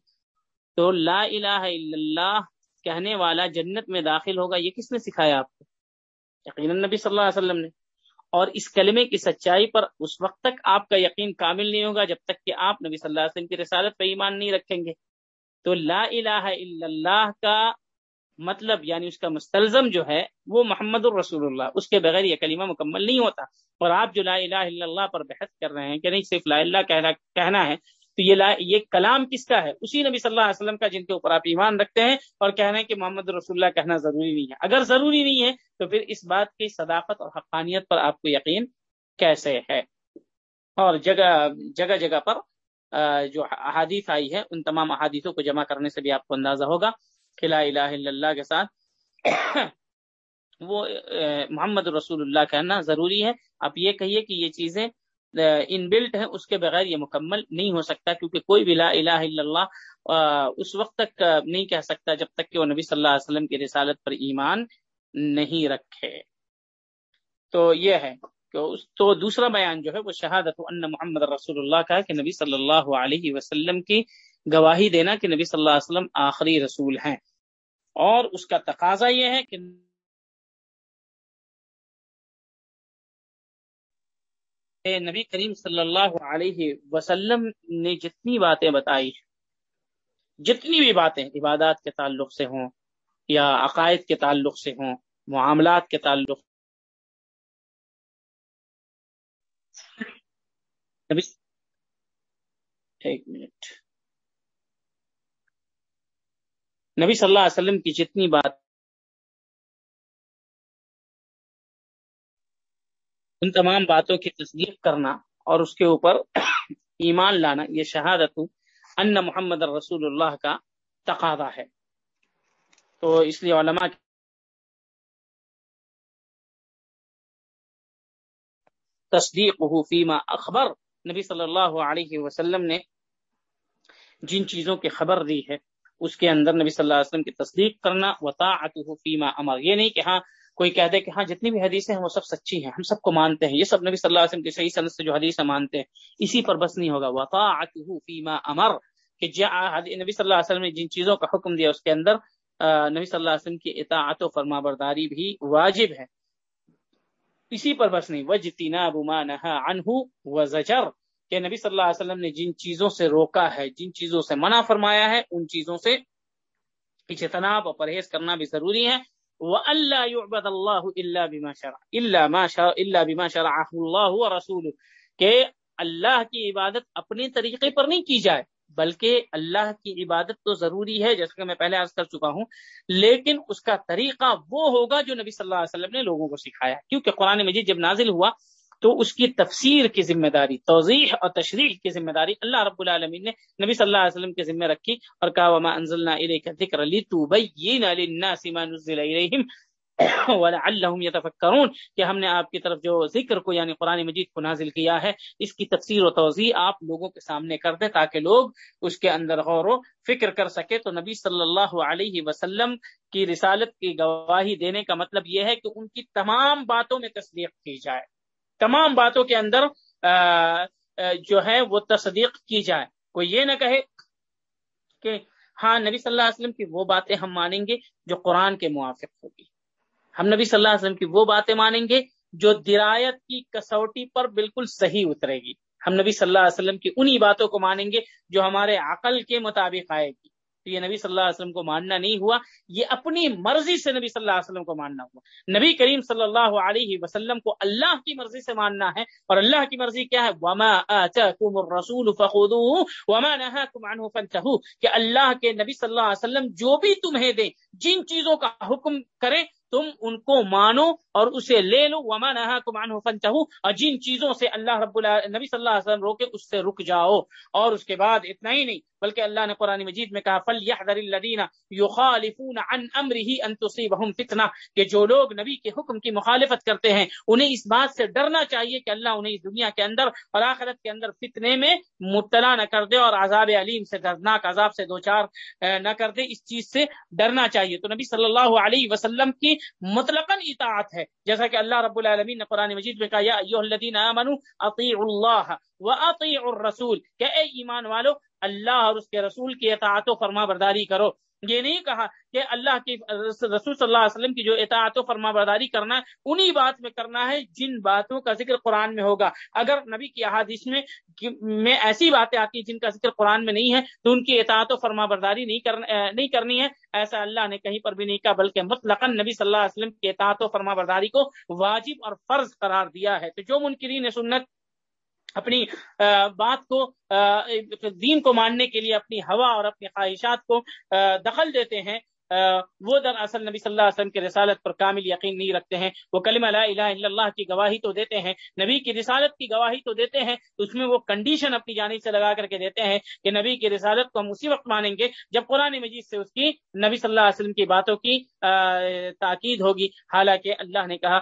تو لا الہ الا اللہ کہنے والا جنت میں داخل ہوگا، یہ کس نے سکھایا آپ کو؟ یقیناً نبی صلی اللہ علیہ وسلم نے۔ اور اس کلمے کی سچائی پر اس وقت تک آپ کا یقین کامل نہیں ہوگا جب تک کہ آپ نبی صلی اللہ علیہ وسلم کی رسالت پہ ایمان نہیں رکھیں گے۔ تو لا الہ الا اللہ کا مطلب یعنی اس کا مستلزم جو ہے وہ محمد الرسول اللہ، اس کے بغیر یہ کلمہ مکمل نہیں ہوتا۔ اور آپ جو لا الہ الا اللہ پر بحث کر رہے ہیں کہ نہیں صرف لا اللہ کہنا کہنا ہے، تو یہ لا، یہ کلام کس کا ہے؟ اسی نبی صلی اللہ علیہ وسلم کا جن کے اوپر آپ ایمان رکھتے ہیں اور کہہ رہے ہیں کہ محمد رسول اللہ کہنا ضروری نہیں ہے۔ اگر ضروری نہیں ہے، تو پھر اس بات کی صداقت اور حقانیت پر آپ کو یقین کیسے ہے؟ اور جگہ جگہ جگہ پر جو احادیث آئی ہے، ان تمام احادیثوں کو جمع کرنے سے بھی آپ کو اندازہ ہوگا۔ لا الہ الا اللہ کے ساتھ وہ محمد رسول اللہ کہنا ضروری ہے۔ آپ یہ کہیے کہ یہ چیزیں ان بلٹ ہیں، اس کے بغیر یہ مکمل نہیں ہو سکتا کیونکہ کوئی بھی لا الہ الا اللہ اس وقت تک نہیں کہہ سکتا جب تک کہ وہ نبی صلی اللہ علیہ وسلم کی رسالت پر ایمان نہیں رکھے۔ تو یہ ہے تو دوسرا بیان جو ہے وہ شہادت ان محمد رسول اللہ کا ہے کہ نبی صلی اللہ علیہ وسلم کی گواہی دینا کہ نبی صلی اللہ علیہ وسلم آخری رسول ہیں۔ اور اس کا تقاضا یہ ہے کہ نبی کریم صلی اللہ علیہ وسلم نے جتنی باتیں بتائی، جتنی بھی باتیں عبادات کے تعلق سے ہوں یا عقائد کے تعلق سے ہوں، معاملات کے تعلق ایک منٹ۔ نبی صلی اللہ علیہ وسلم کی جتنی بات ان تمام باتوں کی تصدیق کرنا اور اس کے اوپر ایمان لانا، یہ شہادت ان محمد رسول اللہ کا تقاضا ہے۔ تو اس لیے علماء تصدیق فیما اخبر، نبی صلی اللہ علیہ وسلم نے جن چیزوں کی خبر دی ہے۔ اس کے اندر نبی صلی اللہ علیہ وسلم کی تصدیق کرنا وطاعته فیما امر۔ یہ نہیں کہ ہاں کوئی کہہ دے کہ ہاں جتنی بھی حدیثیں ہیں وہ سب سچی ہیں، ہم سب کو مانتے ہیں، یہ سب نبی صلی اللہ علیہ وسلم کی صحیح صنعت سے جو حدیث مانتے ہیں، اسی پر بس نہیں ہوگا۔ وطاعته فیما امر، کہ نبی صلی اللہ علیہ وسلم نے جن چیزوں کا حکم دیا اس کے اندر نبی صلی اللہ علیہ وسلم کی اطاعت و فرما برداری بھی واجب ہے۔ اسی پر بس نہیں۔ وجتینا بما نہا عنہ وزجر۔ کہ نبی صلی اللہ علیہ وسلم نے جن چیزوں سے روکا ہے، جن چیزوں سے منع فرمایا ہے، ان چیزوں سے اجتناب اور پرہیز کرنا بھی ضروری ہے۔ وَأَلَّا يُعْبَدَ اللَّهُ إِلَّا بِمَا شَرَعَ، إِلَّا مَا شَرَعَ کہ اللہ کی عبادت اپنے طریقے پر نہیں کی جائے، بلکہ اللہ کی عبادت تو ضروری ہے، جیسا کہ میں پہلے عرض کر چکا ہوں۔ لیکن اس کا طریقہ وہ ہوگا جو نبی صلی اللہ علیہ وسلم نے لوگوں کو سکھایا۔ کیونکہ قرآن مجید جب نازل ہوا تو اس کی تفسیر کی ذمہ داری، توضیح اور تشریح کی ذمہ داری اللہ رب العالمین نے نبی صلی اللہ علیہ وسلم کے ذمہ رکھی اور کہا، وما انزلنا الیک الذکر لتبین للناس ما نزل الیہم ولعلهم يتفکرون کہ ہم نے آپ کی طرف جو ذکر کو یعنی قرآن مجید کو نازل کیا ہے، اس کی تفسیر و توضیح آپ لوگوں کے سامنے کر دیں تاکہ لوگ اس کے اندر غور و فکر کر سکے تو نبی صلی اللہ علیہ وسلم کی رسالت کی گواہی دینے کا مطلب یہ ہے کہ ان کی تمام باتوں میں تصدیق کی جائے۔ تمام باتوں کے اندر جو ہے وہ تصدیق کی جائے۔ کوئی یہ نہ کہے کہ ہاں نبی صلی اللہ علیہ وسلم کی وہ باتیں ہم مانیں گے جو قرآن کے موافق ہوگی۔ ہم نبی صلی اللہ علیہ وسلم کی وہ باتیں مانیں گے جو درایت کی کسوٹی پر بالکل صحیح اترے گی۔ ہم نبی صلی اللہ علیہ وسلم کی انہی باتوں کو مانیں گے جو ہمارے عقل کے مطابق آئے گی۔ تو یہ نبی صلی اللہ علیہ وسلم کو ماننا نہیں ہوا، یہ اپنی مرضی سے نبی صلی اللہ علیہ وسلم کو ماننا ہوا۔ نبی کریم صلی اللہ علیہ وسلم کو اللہ کی مرضی سے ماننا ہے، اور اللہ کی مرضی کیا ہے؟ وما آتاکم الرسول فخذوه وما نهاکم عنه فانتهوا کہ اللہ کے نبی صلی اللہ علیہ وسلم جو بھی تمہیں دے جن چیزوں کا حکم کرے تم ان کو مانو اور اسے لے لو۔ وما نهاکم عنه فانتهوا۔ اور جن چیزوں سے اللہ رب نبی صلی اللہ علیہ وسلم روکے، اس سے رک جاؤ۔ اور اس کے بعد اتنا ہی نہیں، بلکہ اللہ نے قرآن مجید میں کہا فلیحذر الذین یخالفون عن امره ان تصيبهم فتنہ کہ جو لوگ نبی کے حکم کی مخالفت کرتے ہیں، انہیں اس بات سے ڈرنا چاہیے کہ اللہ انہیں اس دنیا کے اندر اور آخرت کے اندر فتنے میں مبتلا نہ کر دے اور عذاب علیم سے دردناک عذاب سے دوچار نہ کر دے۔ اس چیز سے ڈرنا چاہیے۔ تو نبی صلی اللہ علیہ وسلم کی مطلقاً اطاعت ہے۔ جیسا کہ اللہ رب العالمین نے قرآن مجید میں کہا، یا الذین آمنوا اطیعوا اللہ و الرسول۔ کہ اے ایمان والو، اللہ اور اس کے رسول کی اطاعت و فرما برداری کرو۔ یہ نہیں کہا کہ اللہ کی رسول صلی اللہ علیہ وسلم کی جو اطاعت و فرما برداری کرنا ہے، انہی بات میں کرنا ہے جن باتوں کا ذکر قرآن میں ہوگا۔ اگر نبی کی احادیث میں میں ایسی باتیں آتی ہیں جن کا ذکر قرآن میں نہیں ہے، تو ان کی اطاعت و فرما برداری نہیں کرنا نہیں کرنی ہے۔ ایسا اللہ نے کہیں پر بھی نہیں کہا، بلکہ مطلق نبی صلی اللہ علیہ وسلم کی اطاعت و فرما برداری کو واجب اور فرض قرار دیا ہے۔ تو جو منکرین سنت اپنی بات کو دین کو ماننے کے لیے اپنی ہوا اور اپنی خواہشات کو دخل دیتے ہیں۔ وہ در اصل نبی صلی اللہ علیہ وسلم کی رسالت پر کامل یقین نہیں رکھتے ہیں۔ وہ کلمہ لا الہ الا اللہ کی گواہی تو دیتے ہیں، نبی کی رسالت کی گواہی تو دیتے ہیں، اس میں وہ کنڈیشن اپنی جانب سے لگا کر کے دیتے ہیں کہ نبی کی رسالت کو ہم اسی وقت مانیں گے جب قرآن مجید سے اس کی نبی صلی اللہ علیہ وسلم کی باتوں کی تاکید ہوگی۔ حالانکہ اللہ نے کہا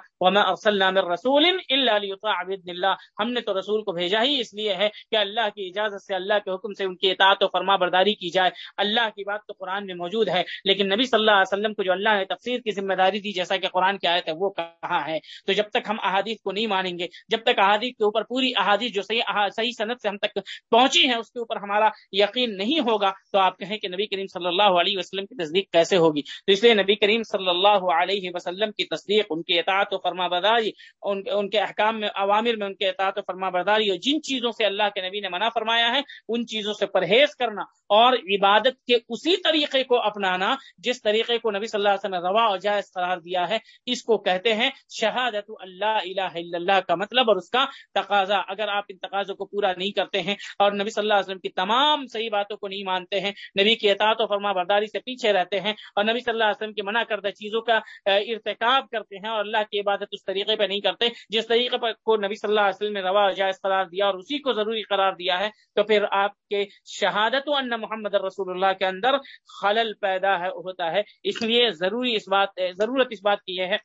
رسول اللہ ہم نے تو رسول کو بھیجا ہی اس لیے ہے کہ اللہ کی اجازت سے، اللہ کے حکم سے ان کی اطاعت و فرما برداری کی جائے۔ اللہ کی بات تو قرآن میں موجود ہے، لیکن نبی نبی صلی اللہ علیہ وسلم کو جو اللہ نے تفسیر کی ذمہ داری دی جیسا کہ قرآن کی آیت ہے وہ کہاں ہے؟ تو جب تک ہم احادیث کو نہیں مانیں گے جب تک احادیث کے اوپر پوری احادیث جو صحیح صحیح صنعت سے ہم تک پہنچی ہیں اس کے اوپر ہمارا یقین نہیں ہوگا تو آپ کہیں کہ نبی کریم صلی اللہ علیہ وسلم کی تصدیق کیسے ہوگی؟ تو اس لیے نبی کریم صلی اللہ علیہ وسلم کی تصدیق ان کی اطاعت و فرما برداری ان, ان کے احکام میں عوامر میں ان کے اطاعت و فرما برداری اور جن چیزوں سے اللہ کے نبی نے منع فرمایا ہے ان چیزوں سے پرہیز کرنا اور عبادت کے اسی طریقے کو اپنانا جس طریقے کو نبی صلی اللہ علیہ وسلم روا اور جائز قرار دیا ہے، اس کو کہتے ہیں شہادت اللہ الہ الا اللہ کا مطلب اور اس کا تقاضا۔ اگر آپ ان تقاضوں کو پورا نہیں کرتے ہیں اور نبی صلی اللہ علیہ وسلم کی تمام صحیح باتوں کو نہیں مانتے ہیں، نبی کی اطاعت و فرما برداری سے پیچھے رہتے ہیں اور نبی صلی اللہ علیہ وسلم کی منع کردہ چیزوں کا ارتکاب کرتے ہیں اور اللہ کی عبادت اس طریقے پہ نہیں کرتے، جس طریقے پر کو نبی صلی اللہ علیہ وسلم نے روا جائز قرار دیا اور اسی کو ضروری قرار دیا ہے، تو پھر آپ کے شہادت و ان محمد رسول اللہ کے اندر خلل پیدا ہے ہوتا ہے۔ اس لیے ضروری اس بات، ضرورت اس بات کی یہ ہے،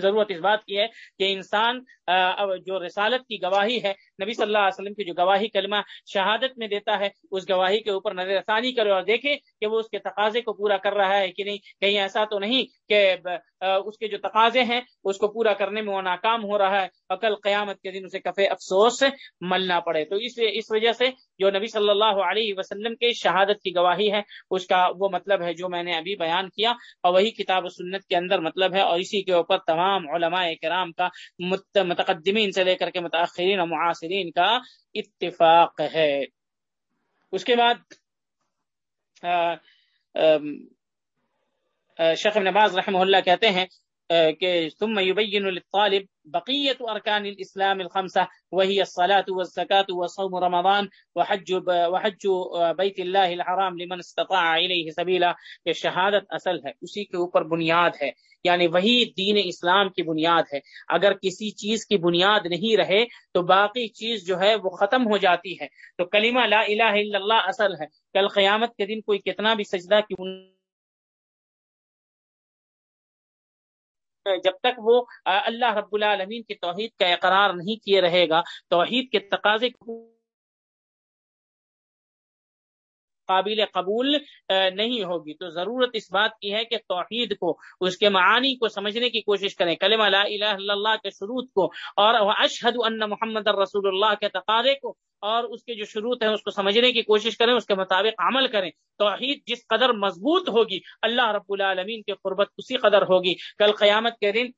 ضرورت اس بات کی ہے کہ انسان جو رسالت کی گواہی ہے، نبی صلی اللہ علیہ وسلم کی جو گواہی کلمہ شہادت میں دیتا ہے، اس گواہی کے اوپر نظر ثانی کرے اور دیکھے کہ وہ اس کے تقاضے کو پورا کر رہا ہے کہ نہیں، کہیں ایسا تو نہیں کہ اس کے جو تقاضے ہیں، اس کو پورا کرنے میں وہ ناکام ہو رہا ہے عقل قیامت کے دن اسے کفے افسوس ملنا پڑے۔ تو اس اس وجہ سے جو نبی صلی اللہ علیہ وسلم کے شہادت کی گواہی ہے، اس کا وہ مطلب ہے جو میں نے ابھی بیان کیا اور وہی کتاب و سنت کے اندر مطلب ہے اور اسی کے اوپر تمام علماء کرام کا متقدمین سے لے کر کے متاثرین اور معاصرین کا اتفاق ہے۔ اس کے بعد شیخ نواز رحمہ اللہ کہتے ہیں کہ ثم يبين للطالب بقية أركان الإسلام الخمسة وهي الصلاة والزكاة وصوم رمضان، وحج وحج بيت الله الحرام لمن استطاع إليه سبيلا کہ شہادت اصل ہے، اسی کے اوپر بنیاد ہے یعنی وہی دین اسلام کی بنیاد ہے۔ اگر کسی چیز کی بنیاد نہیں رہے، تو باقی چیز جو ہے وہ ختم ہو جاتی ہے۔ تو کلمہ لا الہ الا اللہ اصل ہے۔ کل قیامت کے دن کوئی کتنا بھی سجدہ کیوں جب تک وہ اللہ رب العالمین کی توحید کا اقرار نہیں کیے رہے گا، توحید کے تقاضے قابل قبول نہیں ہوگی۔ تو ضرورت اس بات کی ہے کہ توحید کو، اس کے معانی کو سمجھنے کی کوشش کریں۔ کلمہ لا الہ الا اللہ کے شروط کو، اور اشہد ان محمد رسول اللہ کے تقاضے کو، اور اس کے جو شروط ہیں، اس کو سمجھنے کی کوشش کریں، اس کے مطابق عمل کریں۔ توحید جس قدر مضبوط ہوگی، اللہ رب العالمین کے قربت اسی قدر ہوگی۔ کل قیامت کے دن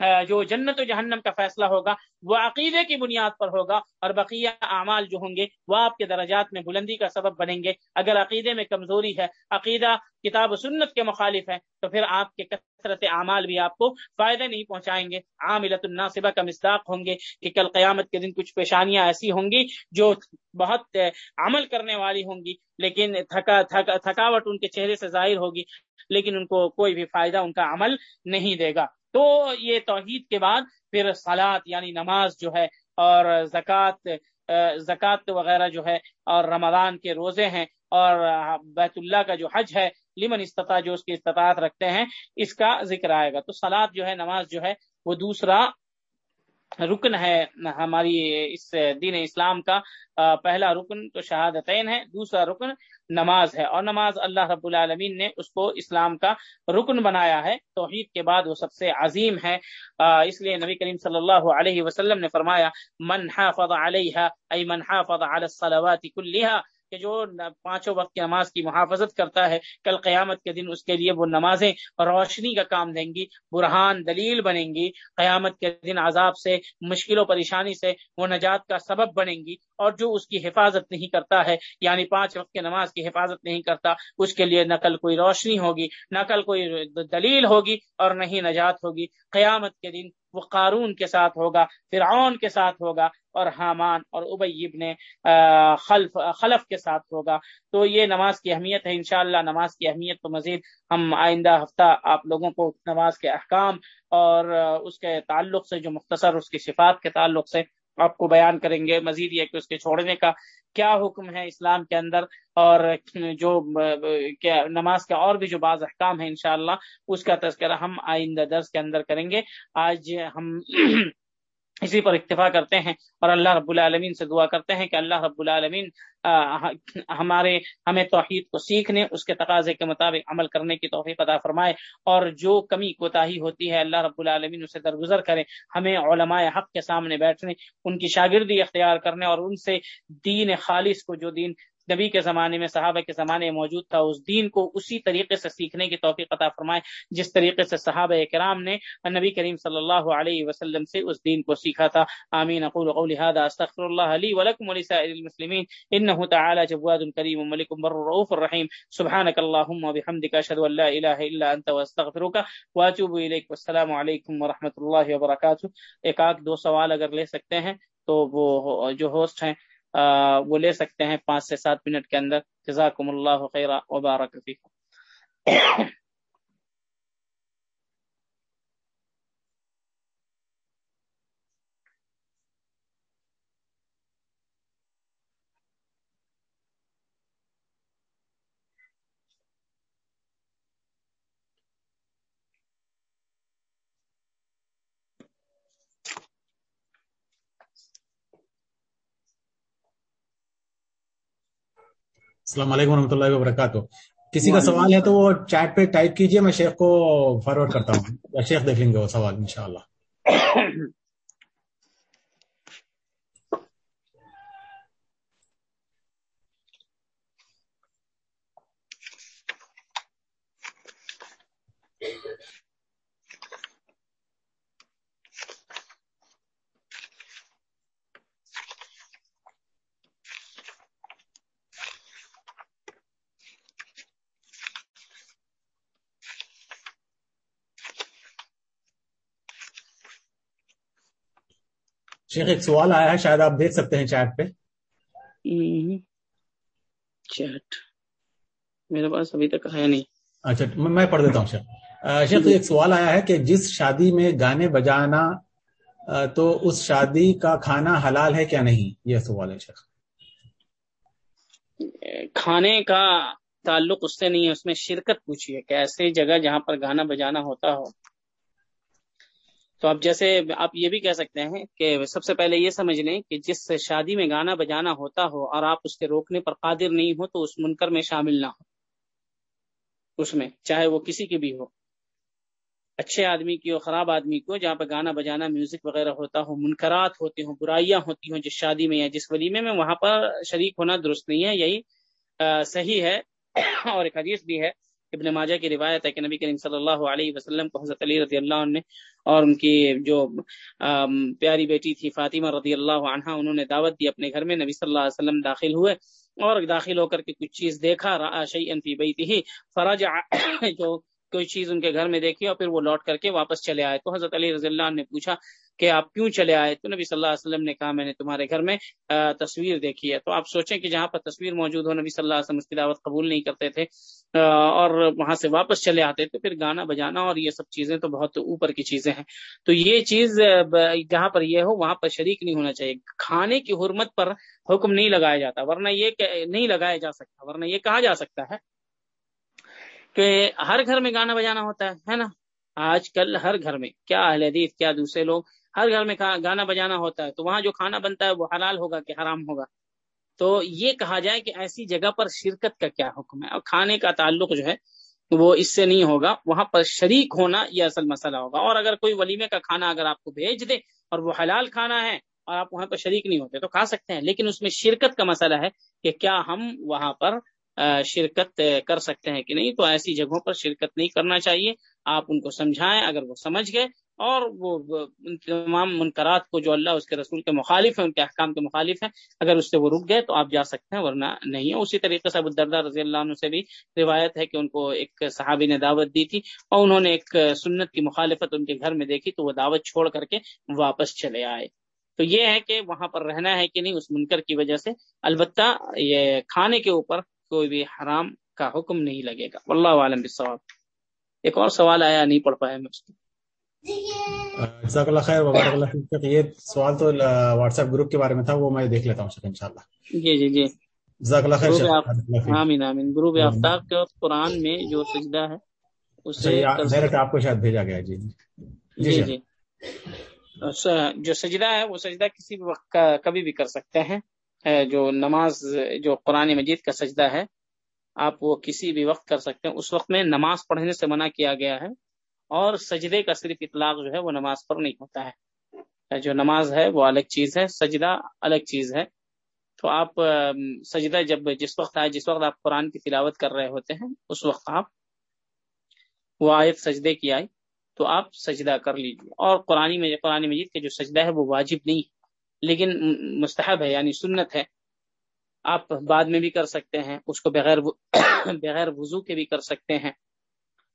جو جنت و جہنم کا فیصلہ ہوگا، وہ عقیدے کی بنیاد پر ہوگا اور بقیہ اعمال جو ہوں گے، وہ آپ کے درجات میں بلندی کا سبب بنیں گے۔ اگر عقیدے میں کمزوری ہے، عقیدہ کتاب و سنت کے مخالف ہے، تو پھر آپ کے کثرت اعمال بھی آپ کو فائدہ نہیں پہنچائیں گے۔ عاملت الناصبہ کا مصداق ہوں گے کہ کل قیامت کے دن کچھ پیشانیاں ایسی ہوں گی جو بہت عمل کرنے والی ہوں گی، لیکن تھکا تھکا، تھکاوٹ ان کے چہرے سے ظاہر ہوگی، لیکن ان کو کوئی بھی فائدہ ان کا عمل نہیں دے گا۔ تو یہ توحید کے بعد پھر سلاد یعنی نماز جو ہے اور زکوٰۃ زکوٰۃ وغیرہ جو ہے اور رمضان کے روزے ہیں اور بیت اللہ کا جو حج ہے، لمن استطاع، جو اس کی استطاعت رکھتے ہیں، اس کا ذکر آئے گا۔ تو سلاد جو ہے، نماز جو ہے، وہ دوسرا رکن ہے ہماری اس دین اسلام کا پہلا رکن تو شہادتین ہے دوسرا رکن نماز ہے۔ اور نماز اللہ رب العالمین نے اس کو اسلام کا رکن بنایا ہے۔ توحید کے بعد وہ سب سے عظیم ہے۔ اس لیے نبی کریم صلی اللہ علیہ وسلم نے فرمایا، من حافظ علیہ ای من حافظ علی الصلوات کلیہا کہ جو پانچوں وقت کی نماز کی محافظت کرتا ہے، کل قیامت کے دن اس کے لیے وہ نمازیں روشنی کا کام دیں گی، برہان دلیل بنیں گی، قیامت کے دن عذاب سے مشکل و پریشانی سے وہ نجات کا سبب بنیں گی اور جو اس کی حفاظت نہیں کرتا ہے یعنی پانچ وقت کی نماز کی حفاظت نہیں کرتا، اس کے لیے نقل کوئی روشنی ہوگی نقل کوئی دلیل ہوگی اور نہیں نجات ہوگی۔ قیامت کے دن وہ قارون کے ساتھ ہوگا، فرعون کے ساتھ ہوگا اور حامان اور ابئی ابن خلف خلف کے ساتھ ہوگا۔ تو یہ نماز کی اہمیت ہے، انشاءاللہ نماز کی اہمیت تو مزید ہم آئندہ ہفتہ آپ لوگوں کو نماز کے احکام اور اس کے تعلق سے جو مختصر اس کی صفات کے تعلق سے آپ کو بیان کریں گے مزید یہ کہ اس کے چھوڑنے کا کیا حکم ہے اسلام کے اندر اور جو نماز کے اور بھی جو بعض احکام ہیں انشاءاللہ، اس کا تذکرہ ہم آئندہ درس کے اندر کریں گے۔ آج ہم اسی پر اکتفا کرتے ہیں اور اللہ رب العالمین سے دعا کرتے ہیں کہ اللہ رب العالمین ہمارے، ہمیں توحید کو سیکھنے، اس کے تقاضے کے مطابق عمل کرنے کی توفیق عطا فرمائے اور جو کمی، کوتاہی ہوتی ہے، اللہ رب العالمین اسے درگزر کرے، ہمیں علماء حق کے سامنے بیٹھنے، ان کی شاگردی اختیار کرنے اور ان سے دین خالص کو جو دین نبی کے زمانے میں، صحابہ کے زمانے میں موجود تھا، اس دین کو اسی طریقے سے سیکھنے کی توفیق عطا فرمائے، جس طریقے سے صحابہ کرام نے نبی کریم صلی اللہ علیہ وسلم سے اس دین کو سیکھا تھا۔ آمین۔ اقول قولی هذا استغفر الله لي ولكم ولسائر المسلمين انه تعالى جواد كريم ملك بر رؤوف الرحيم سبحانك اللهم وبحمدك اشهد ان لا اله الا انت واستغفرك واتوب اليك والسلام علیکم ورحمۃ اللہ وبرکاتہ۔ ایک آدھ، دو سوال اگر لے سکتے ہیں تو وہ جو ہوسٹ ہیں وہ لے سکتے ہیں پانچ سے سات منٹ کے اندر. جزاکم اللہ خیرہ وبارک فیکم. السلام علیکم ورحمۃ اللہ وبرکاتہ۔ کسی کا سوال ہے تو وہ چیٹ پہ ٹائپ کیجیے، میں شیخ کو فارورڈ کرتا ہوں۔ شیخ دیکھ لیں گے وہ سوال، انشاءاللہ۔ شیخ ایک سوال آیا ہے شاید آپ دیکھ سکتے ہیں چیٹ پہ۔ چیٹ۔ میرے پاس ابھی تک ہے نہیں۔ اچھا میں پڑھ دیتا ہوں شیخ۔ شیخ ایک سوال آیا ہے کہ جس شادی میں گانے بجانا تو اس شادی کا کھانا حلال ہے کیا نہیں؟ یہ سوال ہے شیخ۔ کھانے کا تعلق اس سے نہیں ہے اس میں شرکت پوچھی ہے کہ ایسے جگہ جہاں پر گانا بجانا ہوتا ہو۔ تو اب جیسے آپ یہ بھی کہہ سکتے ہیں کہ سب سے پہلے یہ سمجھ لیں کہ جس شادی میں گانا بجانا ہوتا ہو اور آپ اس کے روکنے پر قادر نہیں ہو تو اس منکر میں شامل نہ ہو۔ اس میں، چاہے وہ کسی کی بھی ہو۔ اچھے آدمی کی ہو خراب آدمی کو جہاں پہ گانا بجانا میوزک وغیرہ ہوتا ہو، منکرات ہوتی ہوں، برائیاں ہوتی ہوں جس شادی میں یا جس ولیمے میں وہاں پر شریک ہونا درست نہیں ہے۔ یہی صحیح ہے اور ایک حدیث بھی ہے ابن ماجہ کی روایت ہے کہ نبی کریم صلی اللہ علیہ وسلم کو حضرت علی رضی اللہ عنہ نے اور ان کی جو پیاری بیٹی تھی فاطمہ رضی اللہ عنہ، انہوں نے دعوت دی اپنے گھر میں، نبی صلی اللہ علیہ وسلم داخل ہوئے اور داخل ہو کر کے کچھ چیز دیکھا شیئن فی بیتی فرج جو کوئی چیز ان کے گھر میں دیکھی اور پھر وہ لوٹ کر کے واپس چلے آئے۔ تو حضرت علی رضی اللہ نے پوچھا کہ آپ کیوں چلے آئے؟ تو نبی صلی اللہ علیہ وسلم نے کہا، میں نے تمہارے گھر میں تصویر دیکھی ہے۔ تو آپ سوچیں کہ جہاں پر تصویر موجود ہو، نبی صلی اللہ علیہ وسلم اس کی دعوت قبول نہیں کرتے تھے اور وہاں سے واپس چلے آتے تھے پھر گانا بجانا اور یہ سب چیزیں تو بہت اوپر کی چیزیں ہیں۔ تو یہ چیز جہاں پر یہ ہو، وہاں پر شریک نہیں ہونا چاہیے۔ کھانے کی حرمت پر حکم نہیں لگایا جاتا، ورنہ یہ نہیں لگایا جا سکتا، ورنہ یہ کہا جا سکتا ہے کہ ہر گھر میں گانا بجانا ہوتا ہے نا؟ آج کل ہر گھر میں، کیا اہل حدیث، کیا دوسرے لوگ ہر گھر میں گانا بجانا ہوتا ہے، تو وہاں جو کھانا بنتا ہے وہ حلال ہوگا کہ حرام ہوگا؟ تو یہ کہا جائے کہ ایسی جگہ پر شرکت کا کیا حکم ہے؟ اور کھانے کا تعلق جو ہے وہ اس سے نہیں ہوگا، وہاں پر شریک ہونا یہ اصل مسئلہ ہوگا۔ اور اگر کوئی ولیمے کا کھانا اگر آپ کو بھیج دے اور وہ حلال کھانا ہے اور آپ وہاں پر شریک نہیں ہوتے تو کھا سکتے ہیں، لیکن اس میں شرکت کا مسئلہ ہے کہ کیا ہم وہاں پر شرکت کر سکتے ہیں کہ نہیں؟ تو ایسی جگہوں پر شرکت نہیں کرنا چاہیے۔ آپ ان کو سمجھائیں، اگر وہ سمجھ گئے اور وہ ان تمام منکرات کو جو اللہ اس کے رسول کے مخالف ہیں، ان کے احکام کے مخالف ہیں، اگر اس سے وہ رک گئے تو آپ جا سکتے ہیں، ورنہ نہیں ہے۔ اسی طریقے سے ابودردہ رضی اللہ عنہ سے بھی روایت ہے کہ ان کو ایک صحابی نے دعوت دی تھی اور انہوں نے ایک سنت کی مخالفت ان کے گھر میں دیکھی تو وہ دعوت چھوڑ کر کے واپس چلے آئے۔ تو یہ ہے کہ وہاں پر رہنا ہے کہ نہیں، اس منکر کی وجہ سے۔ البتہ یہ کھانے کے اوپر کوئی بھی حرام کا حکم نہیں لگے گا۔ واللہ عالم بالصواب۔ ایک اور سوال آیا نہیں پڑھ پایا میں اس کو۔ جزاک اللہ خیر وبارک اللہ یہ سوال تو واٹس ایپ گروپ کے بارے میں تھا وہ میں دیکھ لیتا ہوں ان شاء اللہ جی جی جی۔ جزاک اللہ خیر آمین آمین۔ گروپ آفتاب کے قرآن میں جو سجدہ ہے اسے آپ کو شاید بھیجا گیا جی جی۔ جی جو سجدہ ہے وہ سجدہ کسی بھی وقت کبھی بھی کر سکتے ہیں۔ جو نماز، جو قرآن مجید کا سجدہ ہے، آپ وہ کسی بھی وقت کر سکتے ہیں۔ اس وقت میں نماز پڑھنے سے منع کیا گیا ہے اور سجدے کا صرف اطلاق جو ہے وہ نماز پر نہیں ہوتا ہے۔ جو نماز ہے وہ الگ چیز ہے، سجدہ الگ چیز ہے۔ تو آپ سجدہ جب جس وقت آئے، جس وقت آپ قرآن کی تلاوت کر رہے ہوتے ہیں، اس وقت آپ وہ آیت سجدے کی آئی تو آپ سجدہ کر لیجیے اور قرآن میں، قرآن مجید کے جو سجدہ ہے وہ واجب نہیں ہے۔ لیکن مستحب ہے یعنی سنت ہے۔ آپ بعد میں بھی کر سکتے ہیں، اس کو بغیر بغیر وضو کے بھی کر سکتے ہیں۔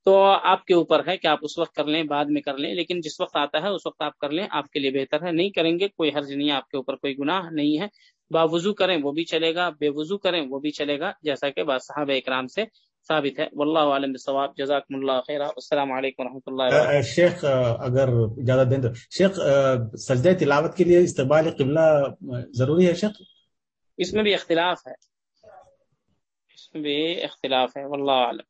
تو آپ کے اوپر ہے کہ آپ اس وقت کر لیں، بعد میں کر لیں، لیکن جس وقت آتا ہے، اس وقت آپ کر لیں۔ آپ کے لیے بہتر ہے، نہیں کریں گے، کوئی حرج نہیں آپ کے اوپر کوئی گناہ نہیں ہے۔ با وضو کریں، وہ بھی چلے گا، بے وضو کریں، وہ بھی چلے گا، جیسا کہ بات صاحب اکرام سے ثابت ہے. واللہ عالم ثواب جزاک اللہ خیر السلام علیکم و رحمۃ اللہ شیخ اگر اجازت دیں تو شیخ سجدہ تلاوت کے لیے استقبال قبلہ ضروری ہے شیخ؟ اس میں بھی اختلاف ہے. اس میں بھی اختلاف ہے. واللہ عالم.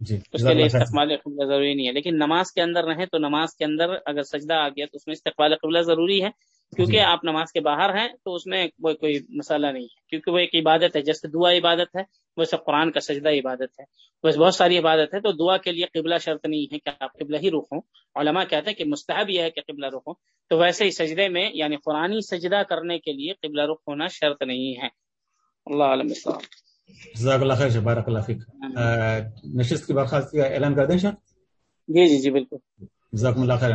جی اس کے لیے استقبال قبلہ ضروری نہیں ہے. لیکن نماز کے اندر رہیں تو نماز کے اندر اگر سجدہ آ گیا تو اس میں استقبال قبلہ ضروری ہے. کیونکہ جی۔ آپ نماز کے باہر ہیں تو اس میں کوئی کوئی مسئلہ نہیں ہے کیونکہ وہ ایک عبادت ہے جیسے دعا عبادت ہے ویسے قرآن کا سجدہ عبادت ہے۔ ویسے بہت ساری عبادت ہے تو دعا کے لیے قبلہ شرط نہیں ہے کہ آپ قبلہ ہی رخ ہوں علماء کہتے ہیں کہ مستحب یہ ہے کہ قبلہ رخ ہوں تو ویسے ہی سجدے میں یعنی قرآن سجدہ کرنے کے لیے قبلہ رخ ہونا شرط نہیں ہے۔ اللہ عالم السلام جزاک اللہ خیر بارک اللہ فک نشست کی کا اعلان کر دیں شاہ؟ جی جی جی بالکل۔ جزاک اللہ خیر